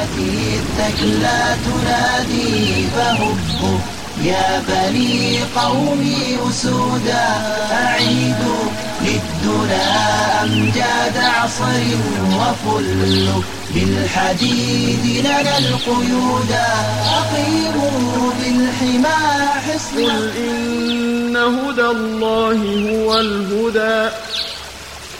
هذه التكلى تنادي فهبوا يا بني قومي أسودا أعيدوا للدنا أمجاد عصر وفلوا بالحديد لنا القيودا أقيموا بالحمى حصنا. إن هدى الله هو الهدى.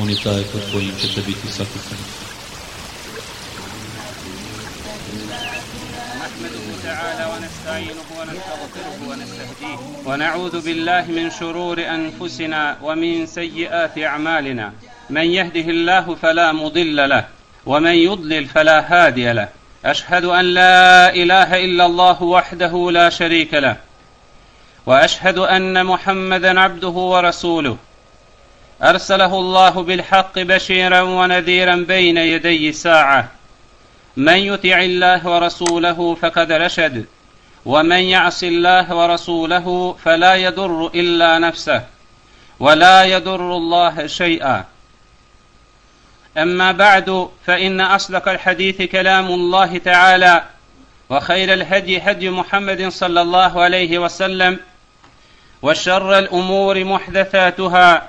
On je taj kod kojim ćete biti sakupani. ونعوذ بالله من شرور أنفسنا ومن سيئات أعمالنا. من يهده الله فلا مضل له ومن يضلل فلا هادي له. أشهد أن لا إله إلا الله وحده لا شريك له وأشهد أن محمدا عبده ورسوله. أرسله الله بالحق بشيرا ونذيرا بين يدي الساعة من يطع الله ورسوله فقد رشد ومن يعص الله ورسوله فلا يضر إلا نفسه ولا يضر الله شيئا. أما بعد فإن أصدق الحديث كلام الله تعالى وخير الهدي هدي محمد صلى الله عليه وسلم وشر الأمور محدثاتها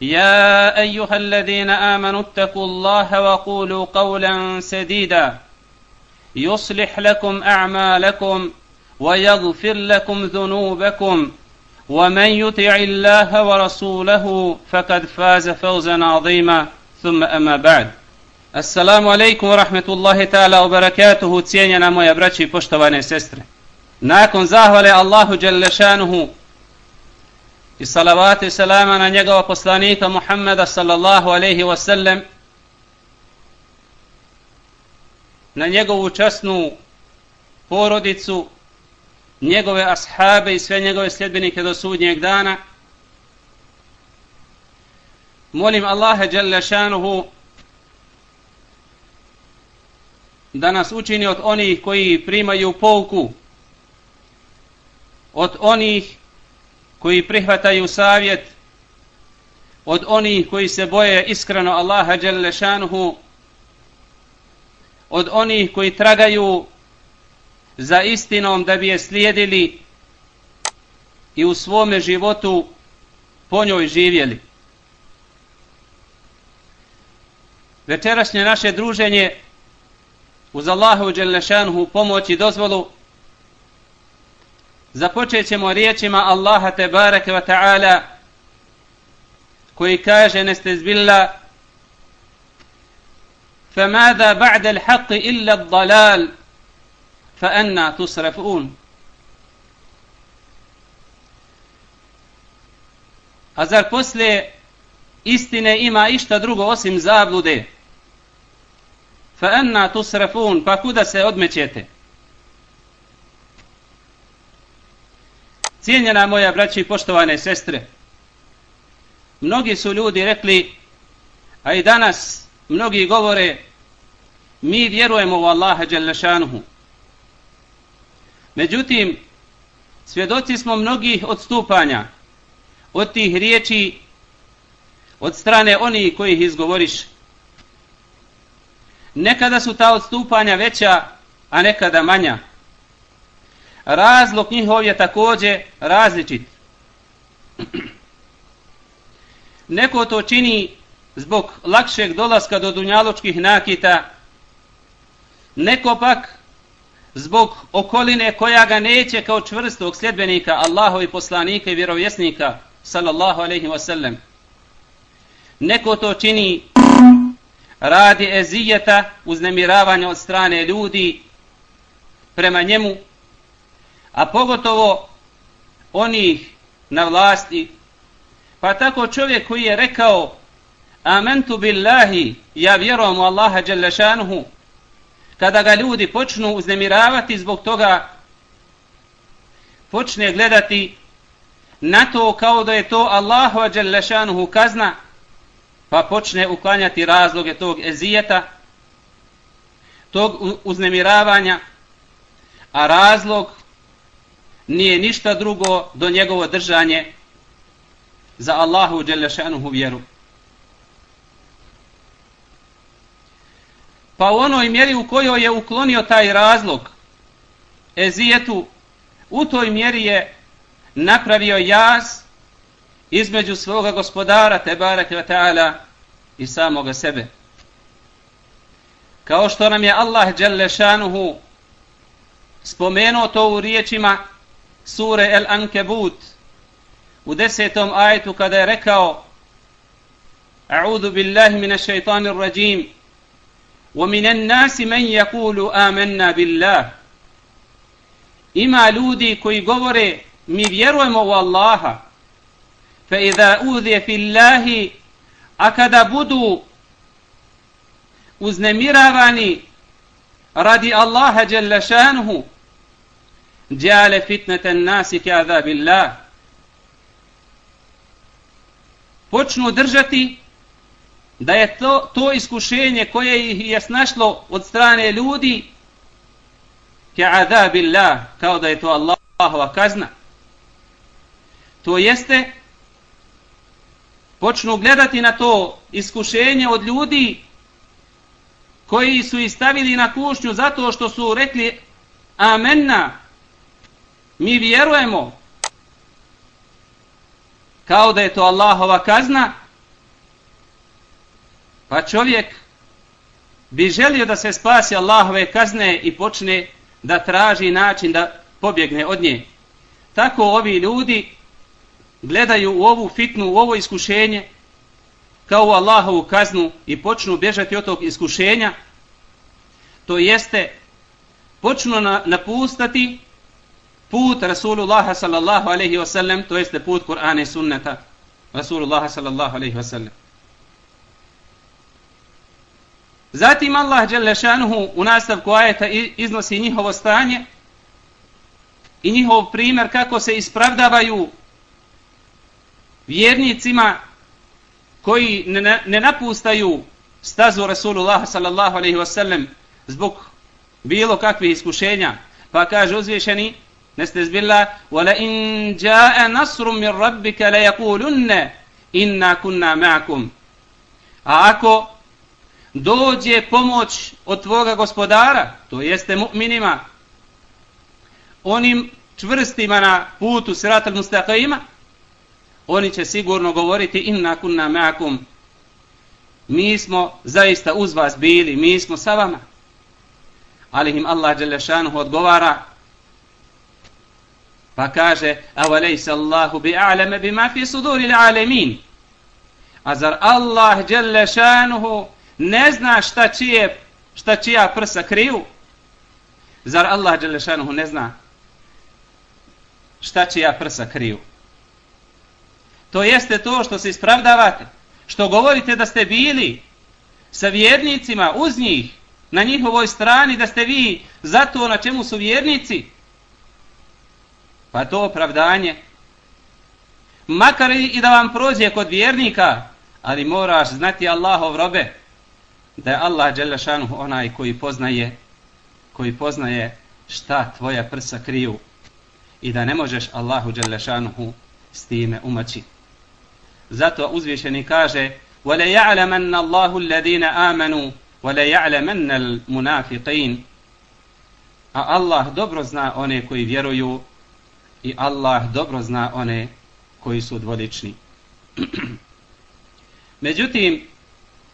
يا أيها الذين آمنوا اتقوا الله وقولوا قولا سديدا. يصلح لكم أعمالكم ويغفر لكم ذنوبكم. ومن يطع الله ورسوله فقد فاز فوزا عظيما. ثم أما بعد. السلام عليكم ورحمة الله تعالى وبركاته. cijenjena moja braći i poštovane sestre nakon zahvale Allahu dželle šanehu i salavate i salama na njegova poslanika Muhammeda sallallahu alaihi wasallam na njegovu časnu porodicu njegove ashabe i sve njegove sljedbenike do sudnjeg dana. Molim Allaha jalla šanuhu da nas učini od onih koji primaju pouku od onih koji prihvataju savjet od onih koji se boje iskreno Allaha dželle šanuhu od onih koji tragaju za istinom da bi je slijedili i u svome životu po njoj živjeli. Večerašnje naše druženje uz Allahu Đelešanuhu pomoć i dozvolu započet ćemo riječima Allaha tebareke wa ta'ala koji kaže nestezbilla فماذا بعد الحق إلا الضلال فأنا تصرفون A zar posle istine ima išta drugo osim zablude? Fa anna tusrafun, pa kuda se odmećete? Cijenjena moja braći i poštovane sestre, mnogi su ljudi rekli, a i danas mnogi govore, mi vjerujemo u Allaha Đalešanuhu. Međutim, svjedoci smo mnogih odstupanja od tih riječi od strane onih koji ih izgovoriš. Nekada su ta odstupanja veća, a nekada manja razlog njihov je također različit. Neko to čini zbog lakšeg dolaska do dunjaločkih nakita, Neko pak zbog okoline koja ga neće kao čvrstog sljedbenika Allahovi poslanika i vjerovjesnika sallallahu alaihi wa sallam. Neko to čini radi ezijeta uznemiravanja od strane ljudi prema njemu, a pogotovo onih na vlasti. Pa tako čovjek koji je rekao Amentu billahi, ja vjerujem u Allaha Đelešanuhu, kada ga ljudi počnu uznemiravati zbog toga, počne gledati na to kao da je to Allahu Đelešanuhu kazna, pa počne uklanjati razloge tog ezijeta, tog uznemiravanja, a razlog nije ništa drugo do njegovo držanje za Allahu Đelešanuhu vjeru. Pa u onoj mjeri u kojoj je uklonio taj razlog ezijetu, u toj mjeri je napravio jaz između svoga gospodara Tebara Teala i samoga sebe. Kao što nam je Allah Đelešanuhu spomenuo to u riječima sure El Ankebut u desetom ajetu kada je rekao A'udhu billahi mina shaitanir rajim ومن الناس من يقول آمنا بالله ima ljudi koji govore mi vjerujemo u Allaha fa idha udhiya fi Allahi a kada budu uznemiravani radi Allaha jalla šanuhu jale fitnatan nasi ka azabillah. Počnu držati da je to, to iskušenje koje ih je snašlo od strane ljudi ke azabillah kao da je to Allahova kazna. To jeste počnu gledati na to iskušenje od ljudi koji su istavili na kušnju zato što su rekli amenna mi vjerujemo kao da je to Allahova kazna Pa čovjek bi želio da se spasi Allahove kazne i počne da traži način da pobjegne od nje. Tako ovi ljudi gledaju u ovu fitnu, u ovo iskušenje kao u Allahovu kaznu i počnu bježati od tog iskušenja. To jeste počnu na, napustati put Rasulullah sallallahu alaihi wa sallam, to jeste put Kur'ana i sunneta Rasulullah sallallahu alaihi wa sallam. Zatim Allah Đelešanuhu u nastavku ajeta iznosi njihovo stanje i njihov primjer kako se ispravdavaju vjernicima koji ne, ne napustaju stazu Rasulullah sallallahu alaihi wasallam zbog bilo kakvih iskušenja. Pa kaže uzvišeni, neste zbilla, وَلَا إِنْ جَاءَ نَصْرٌ مِنْ رَبِّكَ لَيَقُولُنَّ إِنَّا كُنَّا مَعَكُمْ A ako dođe pomoć od tvoga gospodara, to jeste mu'minima, onim čvrstima na putu siratal mustaqima, oni će sigurno govoriti inna kunna ma'akum, mi smo zaista uz vas bili, mi smo sa vama. Ali im Allah Đelešanuhu odgovara, pa kaže, avalejse Allahu bi a'leme bima fi suduri l'alemin. A zar Allah šanehu ne zna šta čije šta čija prsa kriju? Zar Allah dželešanuhu ne zna šta čija prsa kriju? To jeste to što se ispravdavate što govorite da ste bili sa vjernicima uz njih na njihovoj strani da ste vi zato na čemu su vjernici? pa to opravdanje makar i da vam prođe kod vjernika ali moraš znati Allahov robe da je Allah Đelešanuhu onaj koji poznaje koji poznaje šta tvoja prsa kriju i da ne možeš Allahu Đelešanuhu s time umaći. Zato uzvišeni kaže وَلَا يَعْلَمَنَّ اللَّهُ الَّذِينَ آمَنُوا وَلَا يَعْلَمَنَّ الْمُنَافِقِينَ A Allah dobro zna one koji vjeruju i Allah dobro zna one koji su dvolični. Međutim,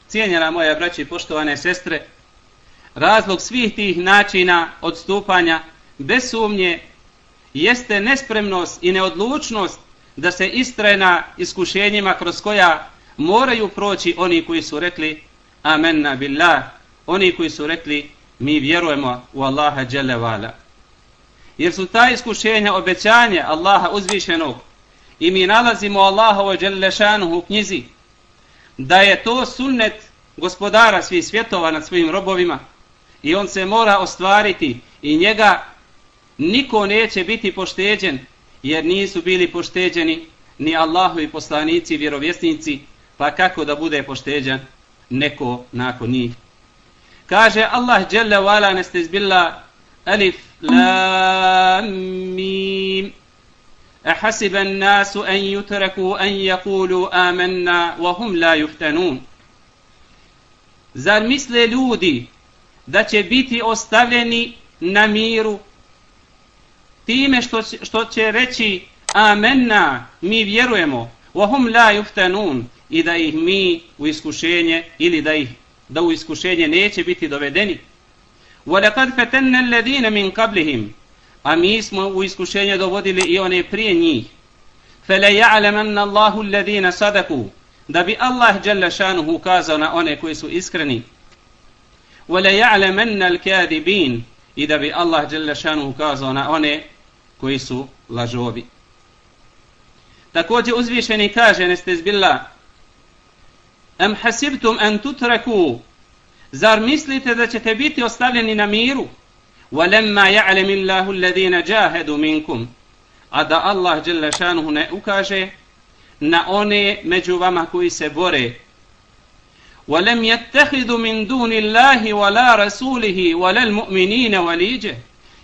cijenjena moja braće i poštovane sestre, razlog svih tih načina odstupanja, bez sumnje, jeste nespremnost i neodlučnost da se istraje na iskušenjima kroz koja moraju proći oni koji su rekli Amenna billah, oni koji su rekli mi vjerujemo u Allaha dželevala. Jer su ta iskušenja obećanja Allaha uzvišenog. I mi nalazimo Allahovo dželešanu u knjizi. Da je to sunnet gospodara svih svjetova nad svojim robovima. I on se mora ostvariti i njega niko neće biti pošteđen jer nisu bili pošteđeni ni Allahovi poslanici i vjerovjesnici pa kako da bude pošteđen neko nakon njih. Kaže Allah dželle wala nestezbilla alif lam mim أحسب الناس أن يتركوا أن يقولوا آمنا وهم لا يفتنون Zar misle ljudi da će biti ostavljeni na miru time što, što će reći amenna, mi vjerujemo, wahum la yuftanun i da ih mi u iskušenje ili da ih da u iskušenje neće biti dovedeni. وَلَقَدْ فَتَنَّ الَّذِينَ مِنْ قَبْلِهِمْ A mi smo u iskušenje dovodili i one prije njih. فَلَيَعْلَمَنَّ اللَّهُ الَّذِينَ صَدَكُوا Da bi Allah جل šanuhu ukazao na one koji su iskreni. وَلَيَعْلَمَنَّ الْكَاذِبِينَ I da bi Allah جل šanuhu ukazao na one koji su lažovi. Također uzvišeni kaže, neste zbilla, Am hasibtum an tutraku Zar mislite da ćete biti ostavljeni na miru? Walamma ya'lam Allahu alladhina jahadu minkum. A da Allah dželle šanuhu ne ukaže na one među vama koji se bore. Walam yattakhidhu min dunillahi wala rasulihi wala almu'minina walije.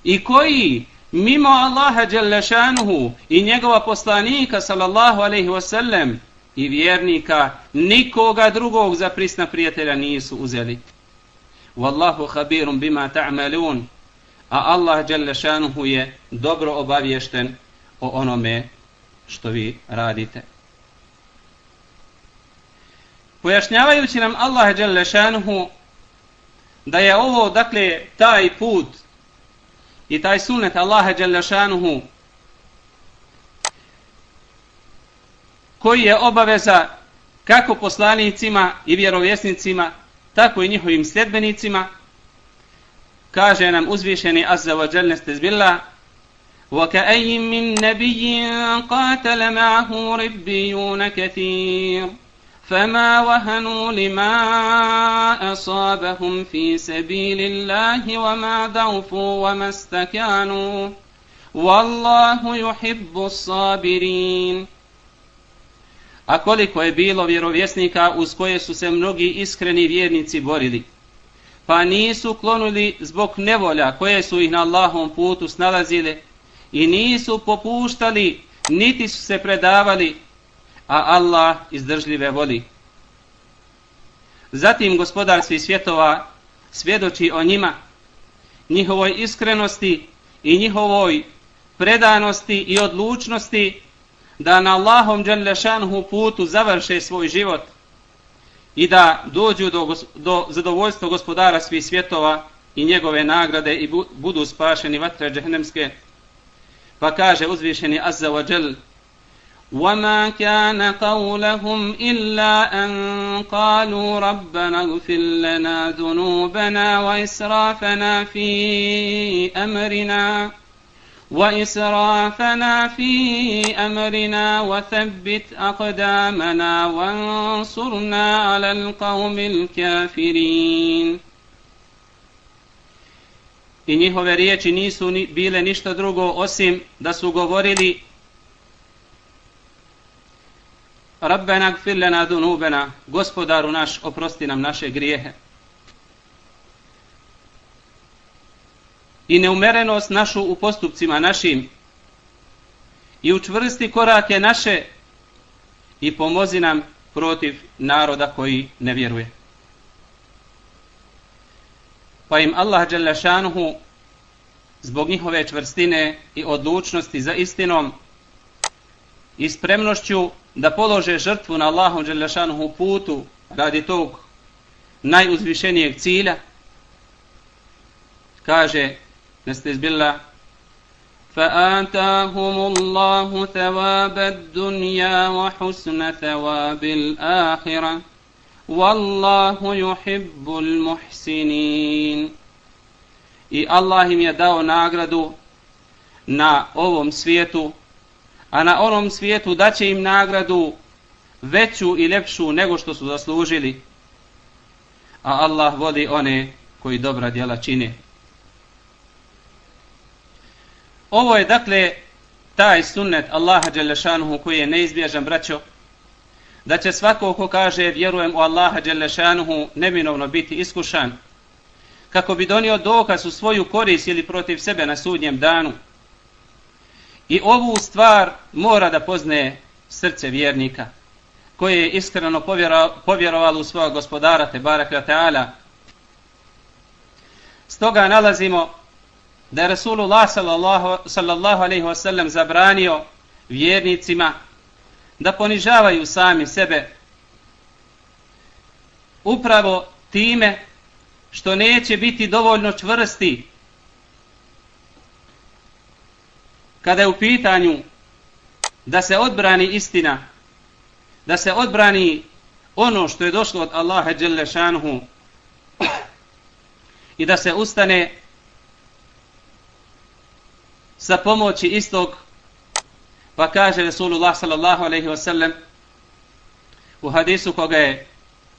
I koji mimo Allaha dželle šanuhu i njegova poslanika sallallahu alejhi ve sellem i vjernika nikoga drugog za prisna prijatelja nisu uzeli. Wallahu khabirum bima ta'malun. A Allah dželle šanuhu je dobro obaviješten o onome što vi radite. Pojašnjavajući nam Allah dželle šanuhu da je ovo dakle taj put i taj sunnet Allaha dželle koji je obaveza kako poslanicima i vjerovjesnicima, tako i njihovim sljedbenicima, kaže nam uzvišeni Azza wa Jalla stezbilla وَكَأَيِّن مِّن نَبِيٍّ قَاتَلَ مَعَهُ رِبِّيُّونَ كَثِيرٌ فما وهنوا لما أصابهم في سبيل الله وما ضعفوا وما استكانوا والله يحب الصابرين a koliko je bilo vjerovjesnika uz koje su se mnogi iskreni vjernici borili. Pa nisu klonuli zbog nevolja koje su ih na Allahom putu snalazile i nisu popuštali, niti su se predavali, a Allah izdržljive voli. Zatim gospodar svih svjetova svjedoči o njima, njihovoj iskrenosti i njihovoj predanosti i odlučnosti da na Allahom dželjašanhu putu završe svoj život i da dođu do, do zadovoljstva gospodara svih svjetova i njegove nagrade i budu spašeni vatre džehnemske. Pa kaže uzvišeni Azza wa Jal وما كان قولهم إلا أن قالوا ربنا اغفر لنا ذنوبنا وإسرافنا في أمرنا وإسرافنا في أمرنا وثبت أقدامنا وانصرنا على القوم الكافرين I njihove riječi nisu ni, bile ništa drugo osim da su govorili Rabbena gfir lana dunubena, gospodaru naš, oprosti nam naše grijehe. I neumerenost našu u postupcima našim i učvrsti korake naše i pomozi nam protiv naroda koji ne vjeruje. Pa im Allah Đalešanuhu zbog njihove čvrstine i odlučnosti za istinom i spremnošću da polože žrtvu na Allahom Đalešanuhu putu radi tog najuzvišenijeg cilja, kaže nestezbillah فآتاهم الله ثواب الدنيا وحسن ثواب الآخرة والله يحب المحسنين I Allah im je dao nagradu na ovom svijetu, a na onom svijetu daće im nagradu veću i lepšu nego što su zaslužili. A Allah vodi one koji dobra djela čine. Ovo je dakle taj sunnet Allaha Đelešanuhu koji je neizbježan braćo da će svako ko kaže vjerujem u Allaha Đelešanuhu neminovno biti iskušan kako bi donio dokaz u svoju korist ili protiv sebe na sudnjem danu. I ovu stvar mora da poznaje srce vjernika koje je iskreno povjerovalo u svoga gospodara Tebara Teala. Stoga nalazimo da je Rasulullah sallallahu, sallallahu alaihi wasallam zabranio vjernicima da ponižavaju sami sebe upravo time što neće biti dovoljno čvrsti kada je u pitanju da se odbrani istina, da se odbrani ono što je došlo od Allaha Đelešanuhu i da se ustane sa pomoći istog. Pa kaže Rasulullah sallallahu alaihi wa sallam u hadisu koga je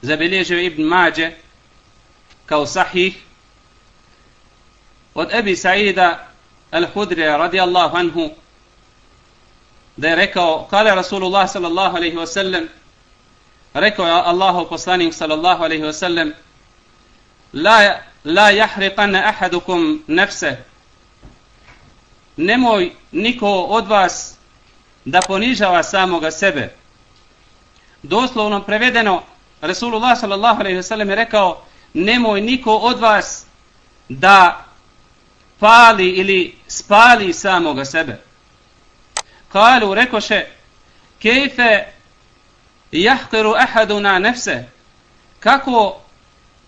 zabilježio Ibn Mađe kao sahih od Ebi Sa'ida al-Hudrija radijallahu anhu da je rekao kale Rasulullah sallallahu alaihi wa sallam rekao je Allahu poslanik sallallahu alaihi wa sallam la, la jahriqanna ahadukum nafseh nemoj niko od vas da ponižava samoga sebe. Doslovno prevedeno, Resulullah sallallahu alaihi wasallam je rekao, nemoj niko od vas da pali ili spali samoga sebe. Kalu rekoše, kejfe jahkiru ahaduna nefse, kako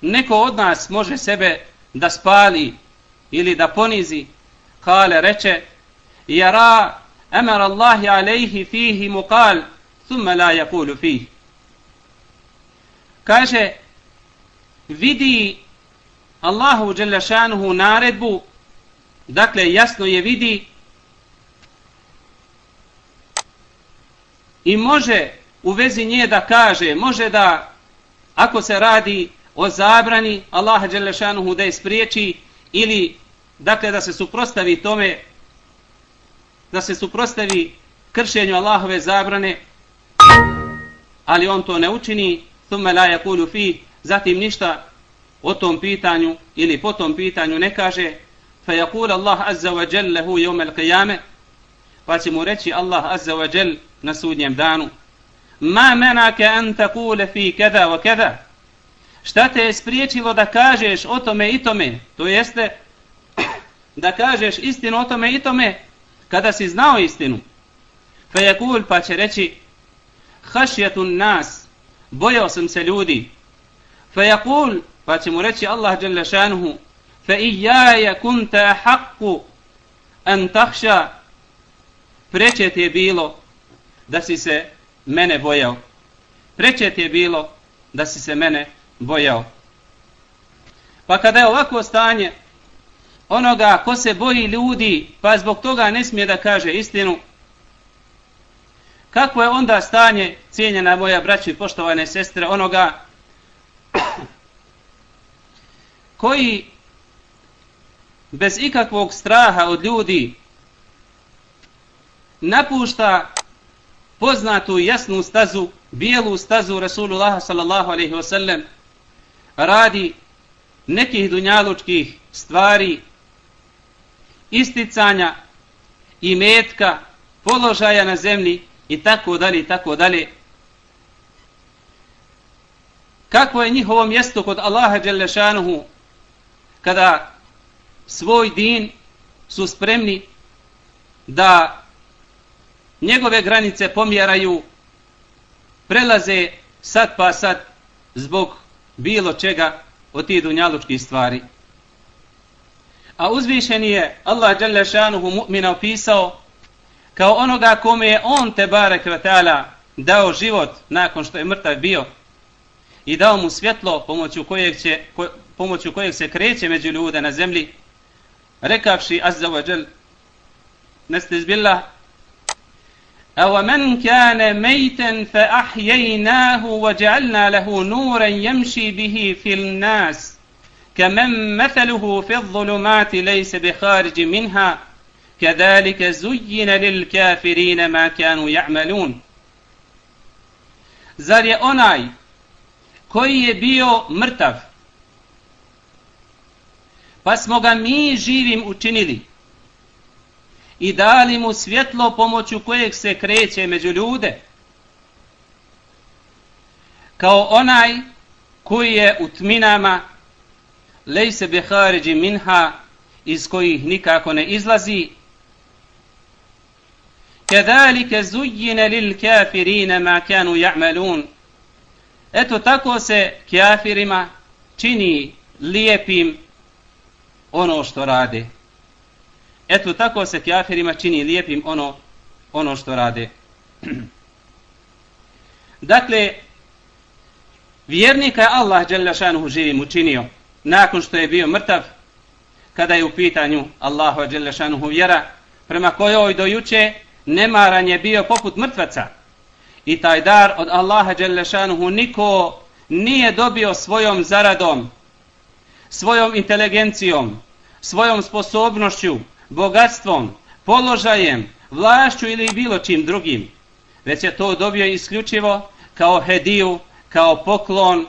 neko od nas može sebe da spali ili da ponizi, kale reče jara emar Allahi alejhi fihi muqal thumma la jakulu fihi kaže vidi Allahu dželle naredbu dakle jasno je vidi i može u vezi nje da kaže može da ako se radi o zabrani Allaha dželle da je spriječi ili dakle da se suprostavi tome da se suprostavi kršenju Allahove zabrane ali on to ne učini thumme la yakulu fi zatim ništa o tom pitanju ili po tom pitanju ne kaže fa yaqul Allah azza wa jalla hu yawm al-qiyamah pa će mu reći Allah azza wa jall na sudnjem danu ma menaka an takule fi kada wa kada šta te je spriječilo da kažeš o tome i tome? To jeste da kažeš istinu o tome i tome kada si znao istinu. Fe je kul pa će reći hašjetun nas, bojao sam se ljudi. Fe je kul pa će mu reći Allah dželle šanuhu fe i ja je kunta haqqu an tahša preće ti je bilo da si se mene bojao. Preće ti je bilo da si se mene bojao. Pa kada je ovako stanje, onoga ko se boji ljudi, pa zbog toga ne smije da kaže istinu, kako je onda stanje, cijenjena moja braća i poštovane sestre, onoga koji bez ikakvog straha od ljudi napušta poznatu jasnu stazu, bijelu stazu Rasulullah sallallahu alaihi wasallam, radi nekih dunjalučkih stvari isticanja i metka, položaja na zemlji i tako dalje i tako dalje. Kako je njihovo mjesto kod Allaha Đelešanuhu kada svoj din su spremni da njegove granice pomjeraju, prelaze sad pa sad zbog bilo čega od tih dunjalučkih stvari. A uzvišeni je Allah dželle šanuhu mu'mina opisao kao onoga kome je on te barek ta'ala dao život nakon što je mrtav bio i dao mu svjetlo pomoću kojeg, će, ko, pomoću kojeg se kreće među ljude na zemlji rekavši azza wa džel nestizbillah أَوَمَنْ كَانَ مَيْتًا فَأَحْيَيْنَاهُ وَجَعَلْنَا لَهُ نُورًا يَمْشِي بِهِ فِي النَّاسِ كمن مثله في الظلمات ليس بخارج منها كذلك زين للكافرين ما كانوا يعملون زار je onaj koji je bio mrtav? Pa smo ga mi živim učinili i dali mu svjetlo pomoću kojeg se kreće među ljude. Kao onaj koji je u tminama lejse bihariđi minha iz kojih nikako ne izlazi. Kedalike zujjine lil kafirine ma kanu ja'malun. Eto tako se kafirima čini lijepim ono što rade. Eto tako se kafirima čini lijepim ono, ono što rade. dakle, vjernika je Allah Đelešanuhu živim učinio nakon što je bio mrtav, kada je u pitanju Allahu Đelešanuhu vjera, prema kojoj dojuče nemaran je bio poput mrtvaca. I taj dar od Allaha Đelešanuhu niko nije dobio svojom zaradom, svojom inteligencijom, svojom sposobnošću, bogatstvom, položajem, vlašću ili bilo čim drugim, već je to dobio isključivo kao hediju, kao poklon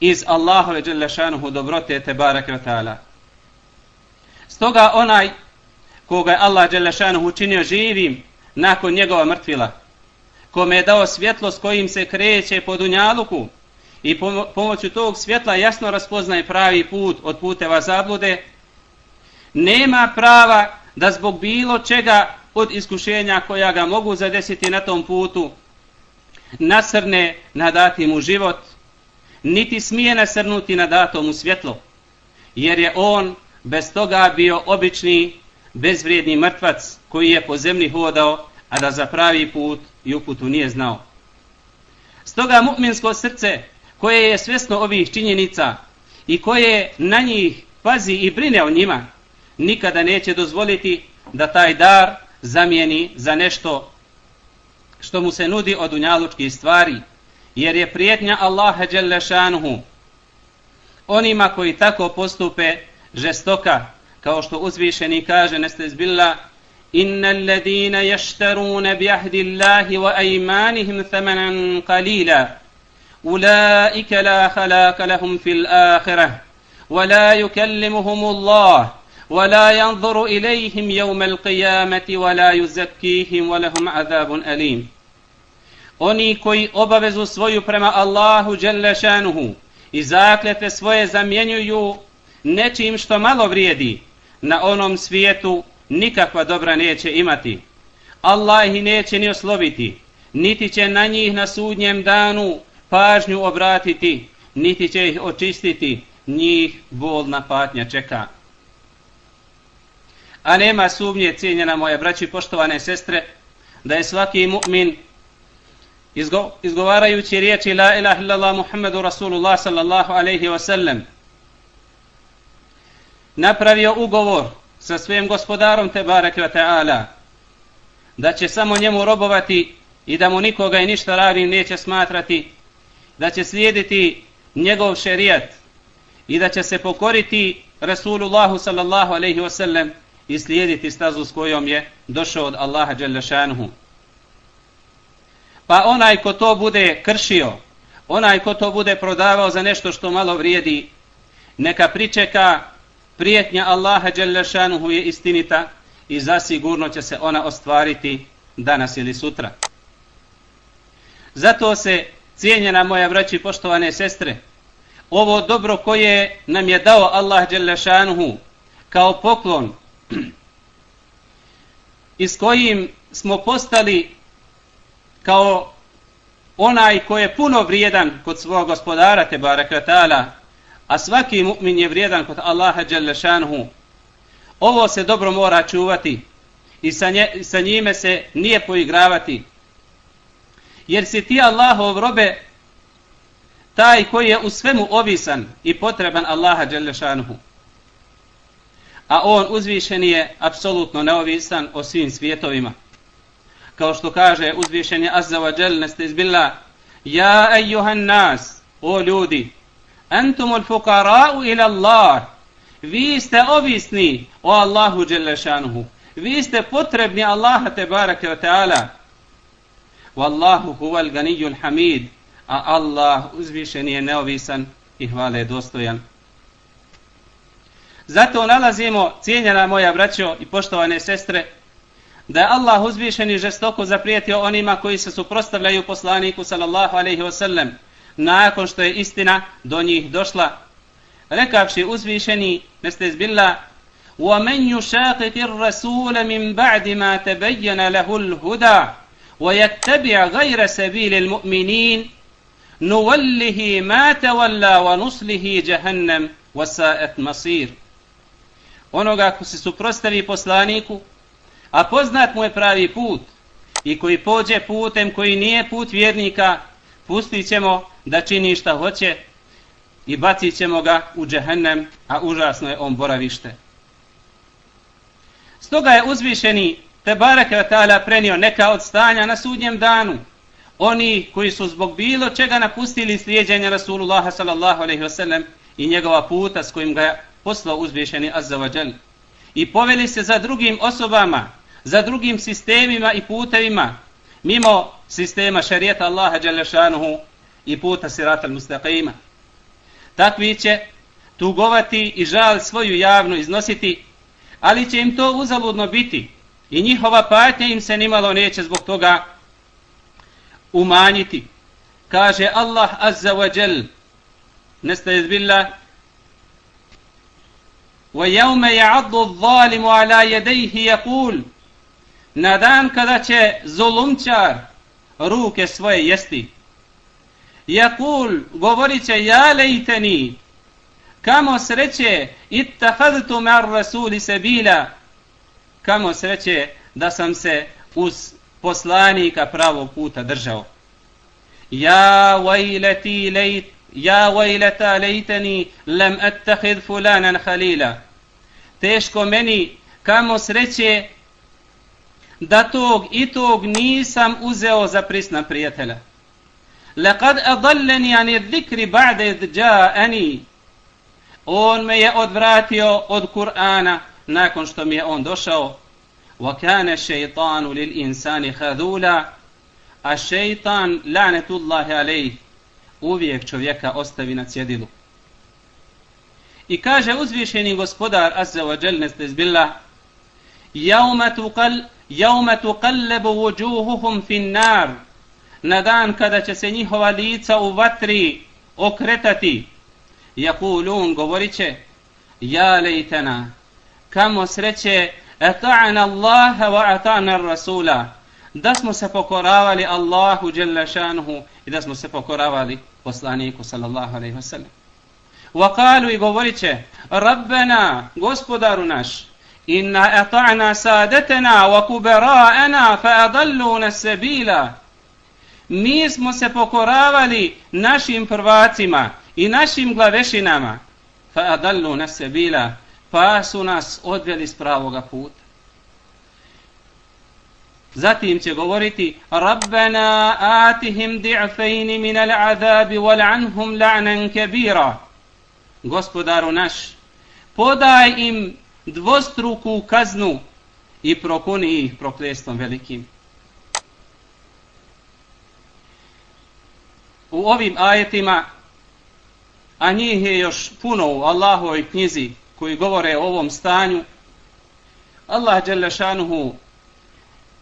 iz Allahove Đelešanuhu dobrote te barak ta'ala. Stoga onaj koga je Allah Đelešanuhu učinio živim nakon njegova mrtvila, kome je dao svjetlo s kojim se kreće po dunjaluku i pomoću tog svjetla jasno raspoznaje pravi put od puteva zablude, nema prava da zbog bilo čega od iskušenja koja ga mogu zadesiti na tom putu nasrne na dati mu život, niti smije nasrnuti na dato mu svjetlo, jer je on bez toga bio obični, bezvrijedni mrtvac koji je po zemlji hodao, a da za pravi put i uputu nije znao. Stoga mu'minsko srce, koje je svjesno ovih činjenica i koje na njih pazi i brine o njima, nikada neće dozvoliti da taj dar zamijeni za nešto što mu se nudi od unjalučkih stvari, jer je prijetnja Allaha Đelešanuhu onima koji tako postupe žestoka, kao što uzvišeni kaže nestezbilla إن الذين يشترون بعهد الله وأيمانهم ثمنا قليلا أولئك لا خلاق لهم في الآخرة ولا يكلمهم الله ولا ينظر إليهم يوم القيامة ولا يزكيهم ولهم عذاب أليم Oni koji obavezu svoju prema Allahu Đelešanuhu i zakljete svoje zamjenjuju nečim što malo vrijedi, na onom svijetu nikakva dobra neće imati. Allah ih neće ni osloviti, niti će na njih na sudnjem danu pažnju obratiti, niti će ih očistiti, njih bolna patnja čeka. A nema sumnje, cijenjena moja braći poštovane sestre, da je svaki mu'min izgo, izgovarajući riječi La ilaha illallah Muhammedu Rasulullah sallallahu alaihi wa sallam napravio ugovor sa svojim gospodarom te barek wa ta'ala da će samo njemu robovati i da mu nikoga i ništa ravim neće smatrati da će slijediti njegov šerijat i da će se pokoriti Rasulullahu sallallahu alaihi wa sallam i slijediti stazu s kojom je došao od Allaha Đelešanuhu. Pa onaj ko to bude kršio, onaj ko to bude prodavao za nešto što malo vrijedi, neka pričeka prijetnja Allaha Đelešanuhu je istinita i zasigurno će se ona ostvariti danas ili sutra. Zato se, cijenjena moja braći poštovane sestre, ovo dobro koje nam je dao Allah Đelešanuhu kao poklon i s kojim smo postali kao onaj ko je puno vrijedan kod svog gospodara te barakatala, a svaki mu'min je vrijedan kod Allaha Đalešanhu, Ovo se dobro mora čuvati i sa, nje, sa njime se nije poigravati. Jer si ti Allahov robe taj koji je u svemu ovisan i potreban Allaha Đelešanuhu. A on uzvišen je apsolutno neovisan o svim svijetovima. Kao što kaže uzvišeni Azza wa Jal neste izbila Ja ejuhan nas, o ljudi, entumul fukara'u ila Allah, vi ste ovisni o Allahu Đelešanuhu. Vi ste potrebni Allaha tebareke wa ta'ala. Wallahu huval ganijul hamid a Allah uzvišen je neovisan i hvale dostojan. Zato nalazimo, cijenjena moja braćo i poštovane sestre, da je Allah uzvišen i žestoko zaprijetio onima koji se suprostavljaju poslaniku sallallahu alaihi wasallam nakon što je istina do njih došla. Rekavši uzvišeni, neste izbila, وَمَنْ يُشَاقِكِ الرَّسُولَ مِنْ بَعْدِ مَا تَبَيَّنَ لَهُ الْهُدَى وَيَتَّبِعَ غَيْرَ سَبِيلِ الْمُؤْمِنِينَ nuvallihi ma tawalla wa nuslihi jahannam wa sa'at masir onoga ko se suprostavi poslaniku a poznat mu je pravi put. I koji pođe putem koji nije put vjernika pustit ćemo da čini šta hoće i bacit ćemo ga u džehennem a užasno je on boravište. Stoga je uzvišeni Tebarek Vatala ta'ala prenio neka od stanja na sudnjem danu. Oni koji su zbog bilo čega napustili slijedjenje Rasulullaha sallallahu alaihi wasallam i njegova puta s kojim ga je poslao uzvišeni Azza wa Jal. I poveli se za drugim osobama, za drugim sistemima i putevima, mimo sistema šarijeta Allaha Đalešanuhu i puta sirata mustaqima. Takvi će tugovati i žal svoju javnu iznositi, ali će im to uzaludno biti i njihova patnja im se nimalo neće zbog toga umanjiti. Kaže Allah azza wa jal, nestajiz billah, وَيَوْمَ يَعَضُّ الظَّالِمُ عَلَى يَدَيْهِ يَقُولُ Na dan kada će zulumčar ruke svoje jesti. Jakul govorit će ja lejteni kamo sreće ittahadtu mar rasuli sebila kamo sreće da sam se uz poslanika pravog puta držao. Ja vajleti lejt, ja vajleta lejteni lem attahid fulanan halila. Teško meni, kamo sreće, da tog i tog nisam uzeo za prisna prijatelja. Lekad adalleni ani dhikri ba'de dja'ani. On me je odvratio od Kur'ana nakon što mi je on došao. Wa kane šeitanu lil insani hadula. A šeitan, lanetullahi alej, uvijek čovjeka ostavi na cjedilu. I kaže uzvišeni gospodar, azza wa Jal nesta izbillah, jauma tuqal Jaume tuqallebu vujuhuhum fin nar Na dan kada će se njihova lica u vatri okretati Jakulun govorit će Ja lejtena Kamo sreće Ata'ana Allaha wa ata'ana Rasula. Da smo se pokoravali Allahu dželle šanuhu i da smo se pokoravali poslaniku sallallahu alejhi ve sellem. Wa qalu i govoriće: Rabbena, gospodaru naš, inna ata'na سادتنا wa kubara'ana fa adalluna. Mi smo se pokoravali našim prvacima i našim glavešinama fa adalluna sabila pa su nas odveli s pravoga puta. Zatim će govoriti Rabbena atihim di'fejni min al-azabi wal anhum la'nan kabira. Gospodaru naš, podaj im dvostruku kaznu i prokuni ih proklestvom velikim. U ovim ajetima, a njih je još puno u Allahovoj knjizi, koji govore o ovom stanju, Allah Đelešanuhu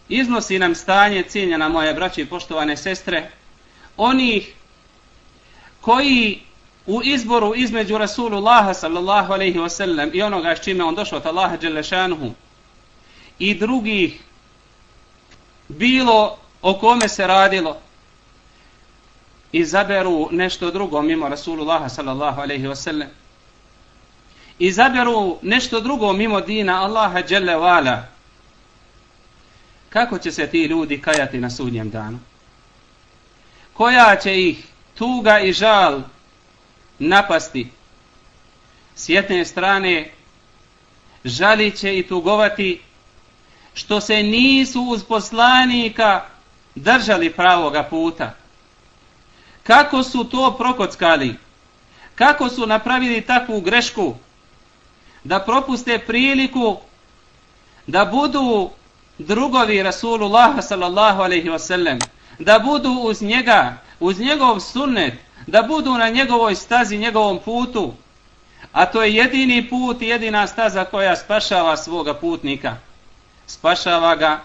iznosi nam stanje, cijenjena moje braće i poštovane sestre, onih koji u izboru između Rasulullaha sallallahu alaihi wasallam i onoga s čime on došao od Allaha Đelešanuhu i drugih bilo o kome se radilo izaberu nešto drugo mimo Rasulullaha sallallahu alaihi wasallam izaberu nešto drugo mimo dina Allaha dželle vala, kako će se ti ljudi kajati na sudnjem danu? Koja će ih tuga i žal napasti? S jedne strane, žalit će i tugovati što se nisu uz poslanika držali pravoga puta. Kako su to prokockali? Kako su napravili takvu grešku da propuste priliku da budu drugovi Rasulullaha sallallahu alaihi wasallam, da budu uz njega, uz njegov sunnet, da budu na njegovoj stazi, njegovom putu, a to je jedini put i jedina staza koja spašava svoga putnika. Spašava ga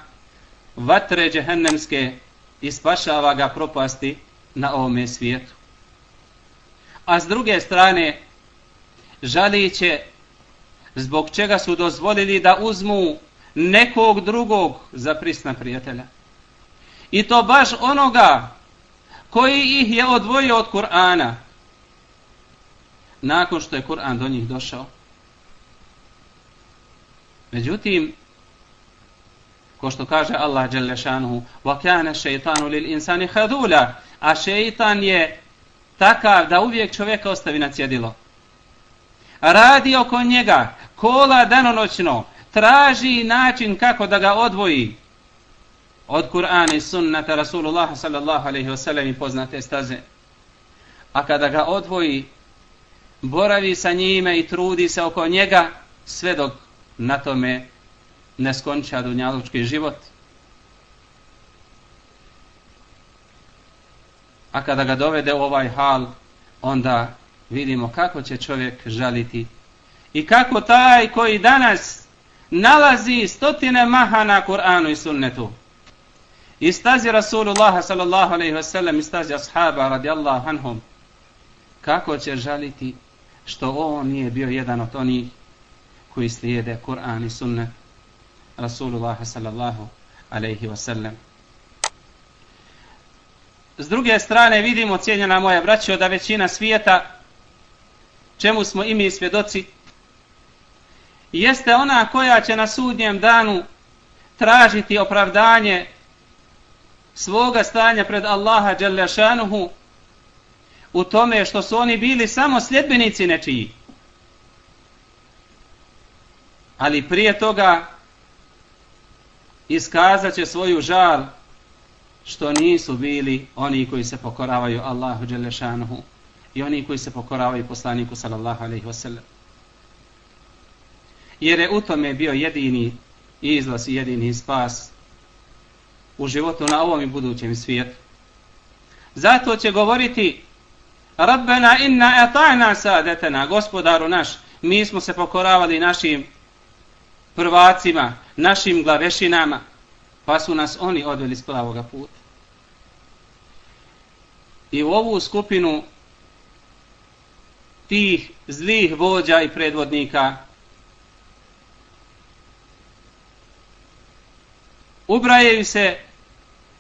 vatre džehennemske i spašava ga propasti na ovome svijetu. A s druge strane, žaliće zbog čega su dozvolili da uzmu nekog drugog za prisna prijatelja. I to baš onoga koji ih je odvojio od Kur'ana nakon što je Kur'an do njih došao. Međutim, ko što kaže Allah dželle šanuhu, wa kana shaytanu lil insani khadula, a šejtan je takav da uvijek čovjeka ostavi na cjedilo. Radi oko njega, kola danonoćno, traži način kako da ga odvoji od Kur'ana i sunnata Rasulullah sallallahu alaihi wasallam i poznate staze. A kada ga odvoji, boravi sa njime i trudi se oko njega, sve dok na tome ne skonča dunjalučki život. A kada ga dovede u ovaj hal, onda vidimo kako će čovjek žaliti i kako taj koji danas nalazi stotine maha na Kur'anu i sunnetu. I stazi Rasulullah sallallahu alaihi wa sallam i stazi ashaba radijallahu anhum. Kako će žaliti što on nije bio jedan od onih koji slijede Kur'an i sunnet Rasulullah sallallahu alaihi wa sallam. S druge strane vidimo, cijenjena moja braćo, da većina svijeta, čemu smo i mi svjedoci, jeste ona koja će na sudnjem danu tražiti opravdanje svoga stanja pred Allaha Đalešanuhu u tome što su oni bili samo sljedbenici nečiji. Ali prije toga iskazat će svoju žal što nisu bili oni koji se pokoravaju Allahu Đelešanuhu i oni koji se pokoravaju poslaniku sallallahu alaihi wasallam jer je u tome bio jedini izlaz i jedini spas u životu na ovom i budućem svijetu. Zato će govoriti Rabbena inna etajna sadetena, gospodaru naš, mi smo se pokoravali našim prvacima, našim glavešinama, pa su nas oni odveli s pravoga puta. I u ovu skupinu tih zlih vođa i predvodnika ubrajaju se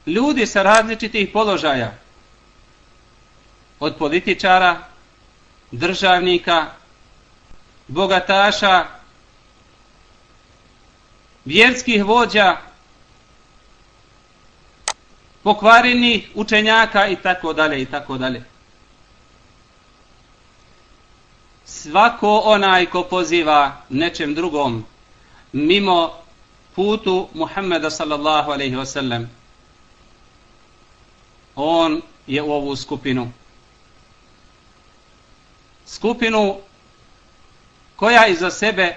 ljudi sa različitih položaja od političara, državnika, bogataša, vjerskih vođa, pokvarenih učenjaka i tako dalje i tako dalje. Svako onaj ko poziva nečem drugom mimo putu Muhammeda sallallahu alejhi ve sellem On je u ovu skupinu. Skupinu koja iza sebe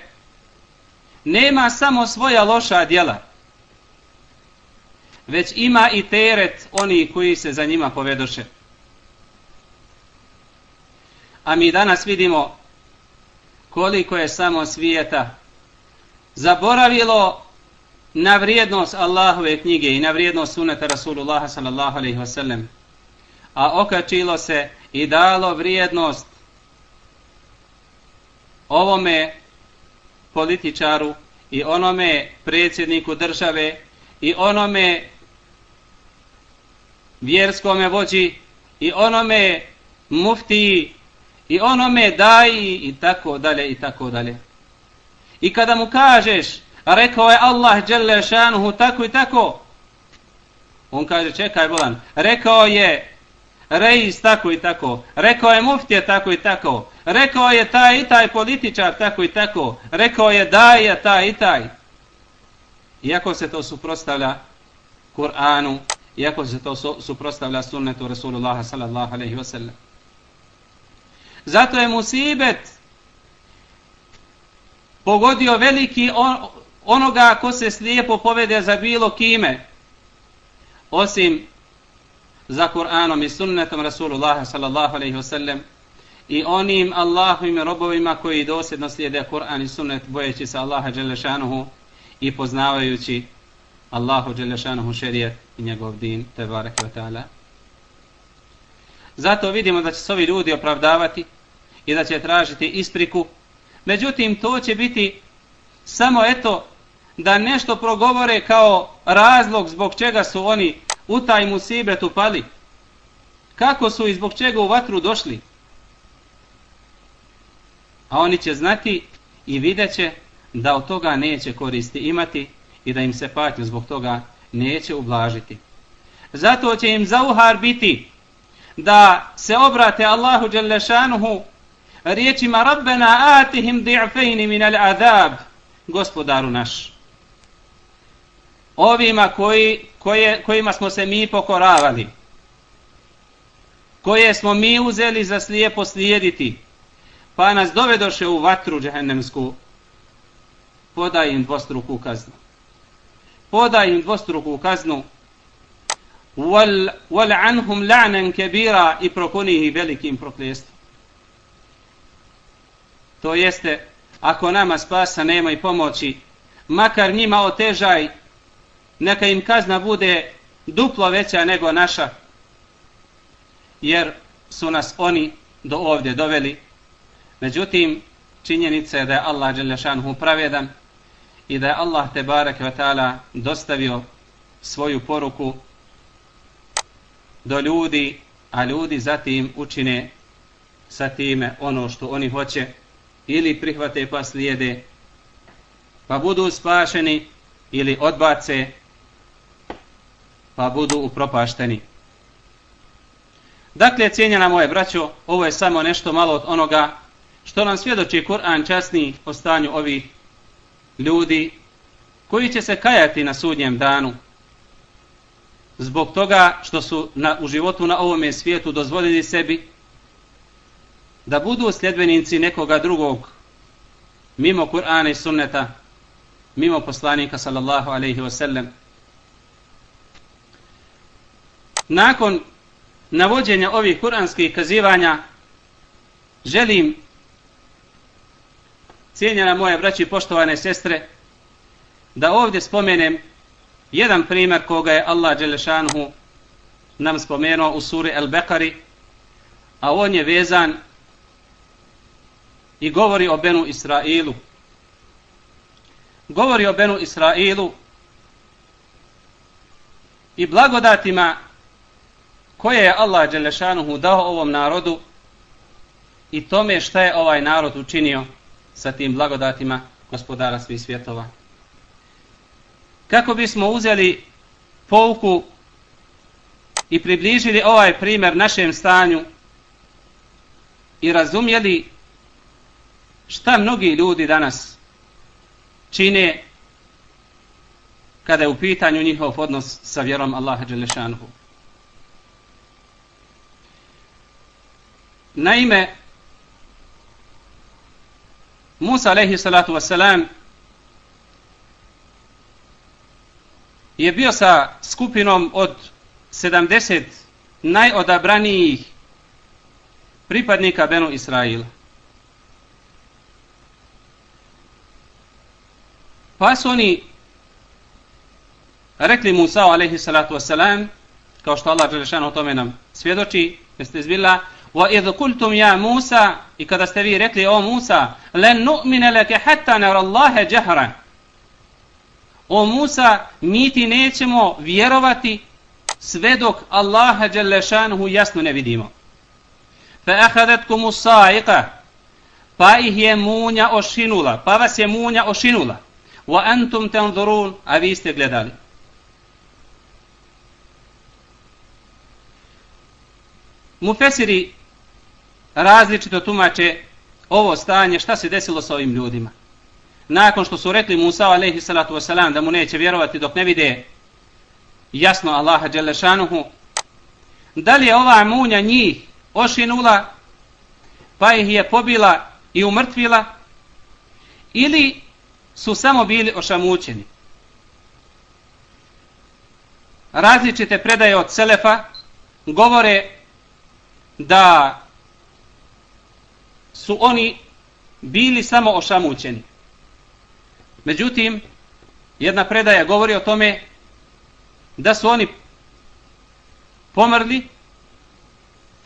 nema samo svoja loša djela, već ima i teret oni koji se za njima povedoše. A mi danas vidimo koliko je samo svijeta zaboravilo na vrijednost Allahove knjige i na vrijednost suneta Rasulullaha sallallahu alaihi wasallam. A okačilo se i dalo vrijednost ovome političaru i onome predsjedniku države i onome vjerskome vođi i onome muftiji i onome daji i tako dalje i tako dalje. I kada mu kažeš, rekao je Allah dželle šanuhu tako i tako, on kaže čekaj bolan, rekao je reis tako i tako, rekao je muftija tako i tako, rekao je taj i taj političar tako i tako, rekao je daja taj i taj. Iako se to suprostavlja Kur'anu, iako se to suprostavlja sunnetu Rasulullah sallallahu alaihi wa sallam. Zato je musibet pogodio veliki on, onoga ko se slijepo povede za bilo kime, osim za Kur'anom i sunnetom Rasulullah sallallahu alaihi wasallam i onim Allahovim robovima koji dosljedno slijede Kur'an i sunnet bojeći se Allaha Đelešanuhu i poznavajući Allahu Đelešanuhu šerijet i njegov din, te barake wa ta'ala. Zato vidimo da će se ovi ljudi opravdavati i da će tražiti ispriku. Međutim, to će biti samo eto da nešto progovore kao razlog zbog čega su oni u taj musibet upali. Kako su i zbog čega u vatru došli. A oni će znati i vidjet će da od toga neće koristi imati i da im se patnju zbog toga neće ublažiti. Zato će im zauhar biti da se obrate Allahu Đelešanuhu riječima Rabbena atihim di'fejni min al adab gospodaru naš. Ovima koji, koje, kojima smo se mi pokoravali, koje smo mi uzeli za slijepo slijediti, pa nas dovedoše u vatru džehennemsku, podaj im dvostruku kaznu. Podaj im dvostruku kaznu, wal, wal anhum la'nen kebira i prokoni ih velikim proklestvom. To jeste, ako nama spasa nema i pomoći, makar njima otežaj, neka im kazna bude duplo veća nego naša, jer su nas oni do ovdje doveli. Međutim, činjenica je da je Allah Đelešanhu pravedan i da je Allah Tebarek Vatala dostavio svoju poruku do ljudi, a ljudi zatim učine sa time ono što oni hoće ili prihvate pa slijede pa budu spašeni ili odbace pa budu upropašteni. Dakle, cijenjena moje braćo, ovo je samo nešto malo od onoga što nam svjedoči Kur'an časni o stanju ovih ljudi koji će se kajati na sudnjem danu zbog toga što su na, u životu na ovome svijetu dozvolili sebi da budu sljedbenici nekoga drugog mimo Kur'ana i sunneta mimo poslanika sallallahu alaihi wasallam nakon navođenja ovih kuranskih kazivanja želim cijenjena moje braći i poštovane sestre da ovdje spomenem jedan primjer koga je Allah Đelešanuhu nam spomenuo u suri El Bekari a on je vezan i govori o Benu Israilu. Govori o Benu Israilu i blagodatima koje je Allah Đelešanuhu dao ovom narodu i tome šta je ovaj narod učinio sa tim blagodatima gospodara svih svjetova. Kako bismo uzeli pouku i približili ovaj primjer našem stanju i razumjeli šta mnogi ljudi danas čine kada je u pitanju njihov odnos sa vjerom Allaha Đelešanuhu. Naime, Musa alaihi salatu wasalam je bio sa skupinom od 70 najodabranijih pripadnika Benu Israila. Pa su oni rekli Musa alaihi salatu wasalam, kao što Allah Đelešan o tome nam svjedoči, jeste izbila, Idh qultum ya Musa i kada ste vi rekli o Musa len nu'mina laka hatta nara Allah jahra O Musa mi ti nećemo vjerovati sve dok Allaha dželle šanehu jasno ne vidimo ahadatkum usaiqa pa ih je munja ošinula pa vas je munja ošinula antum tanzurun a vi ste gledali Mufesiri različito tumače ovo stanje, šta se desilo sa ovim ljudima. Nakon što su rekli Musa alaihi salatu wasalam da mu neće vjerovati dok ne vide jasno Allaha Đelešanuhu, da li je ova munja njih ošinula, pa ih je pobila i umrtvila, ili su samo bili ošamućeni. Različite predaje od Selefa govore da su oni bili samo ošamućeni. Međutim, jedna predaja govori o tome da su oni pomrli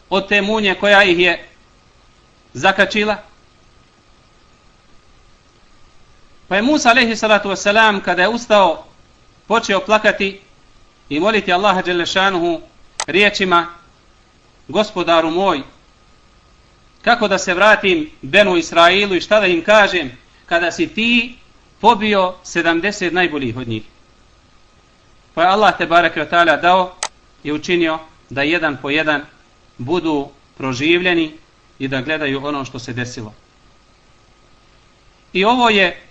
od te munje koja ih je zakačila. Pa je Musa alaihi salatu wasalam kada je ustao počeo plakati i moliti Allaha Đelešanuhu riječima gospodaru moj kako da se vratim Benu Israilu i šta da im kažem kada si ti pobio 70 najboljih od njih. Pa je Allah te barek ta'ala dao i učinio da jedan po jedan budu proživljeni i da gledaju ono što se desilo. I ovo je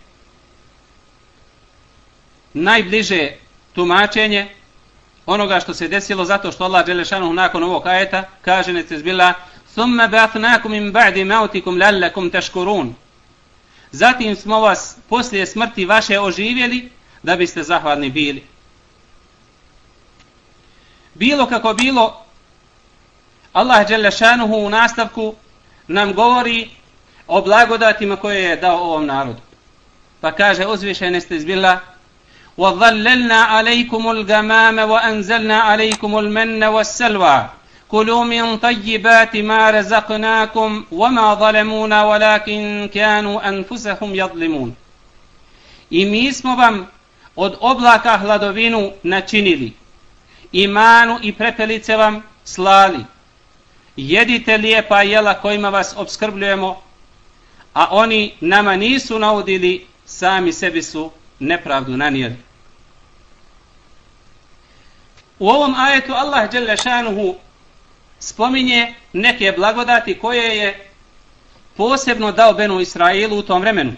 najbliže tumačenje onoga što se desilo zato što Allah Đelešanu nakon ovog ajeta kaže ne se zbila ثم بعثناكم من بعد موتكم لعلكم تشكرون Zatim smo vas poslije smrti vaše oživjeli da biste zahvalni bili. Bilo kako bilo, Allah Đelešanuhu u nastavku nam govori o blagodatima koje je dao ovom narodu. Pa kaže uzvišene ste izbila وَظَلَّلْنَا عَلَيْكُمُ الْغَمَامَ وَأَنْزَلْنَا عَلَيْكُمُ الْمَنَّ وَالسَّلْوَى كلوا من طيبات ما رزقناكم وما ظلمونا ولكن كانوا أنفسهم يظلمون I mi smo vam od oblaka hladovinu načinili, imanu i prepelice vam slali. Jedite lijepa jela kojima vas obskrbljujemo, a oni nama nisu naudili, sami sebi su nepravdu nanijeli. U ovom ajetu Allah dželle šanuhu spominje neke blagodati koje je posebno dao Benu Israilu u tom vremenu.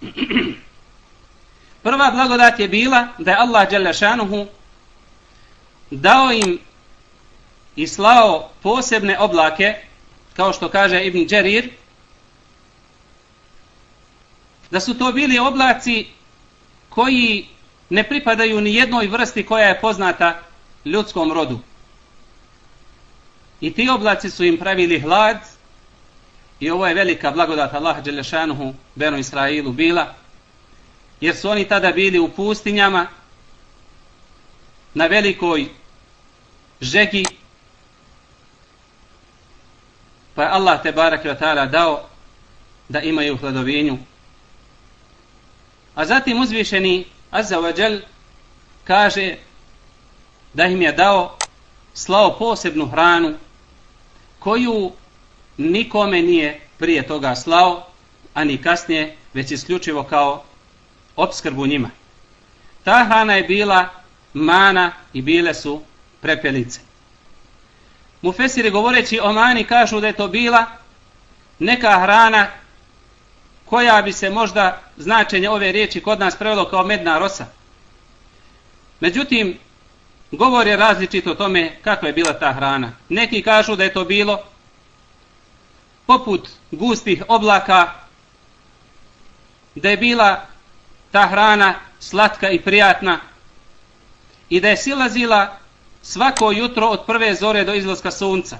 Prva blagodat je bila da je Allah Đelešanuhu dao im i slao posebne oblake, kao što kaže Ibn Đerir, da su to bili oblaci koji ne pripadaju ni jednoj vrsti koja je poznata ljudskom rodu. I ti oblaci su im pravili hlad. I ovo je velika blagodat Allah Đelešanuhu Benu Israilu bila. Jer su oni tada bili u pustinjama na velikoj žegi. Pa je Allah te barak i dao da imaju hladovinju a zatim uzvišeni Azza wa Đel kaže da im je dao slao posebnu hranu koju nikome nije prije toga slao, a ni kasnije, već isključivo kao obskrbu njima. Ta hrana je bila mana i bile su prepelice. Mufesiri govoreći o mani kažu da je to bila neka hrana koja bi se možda značenje ove riječi kod nas prevelo kao medna rosa. Međutim, Govor je različit o tome kakva je bila ta hrana. Neki kažu da je to bilo poput gustih oblaka, da je bila ta hrana slatka i prijatna i da je silazila svako jutro od prve zore do izlaska sunca.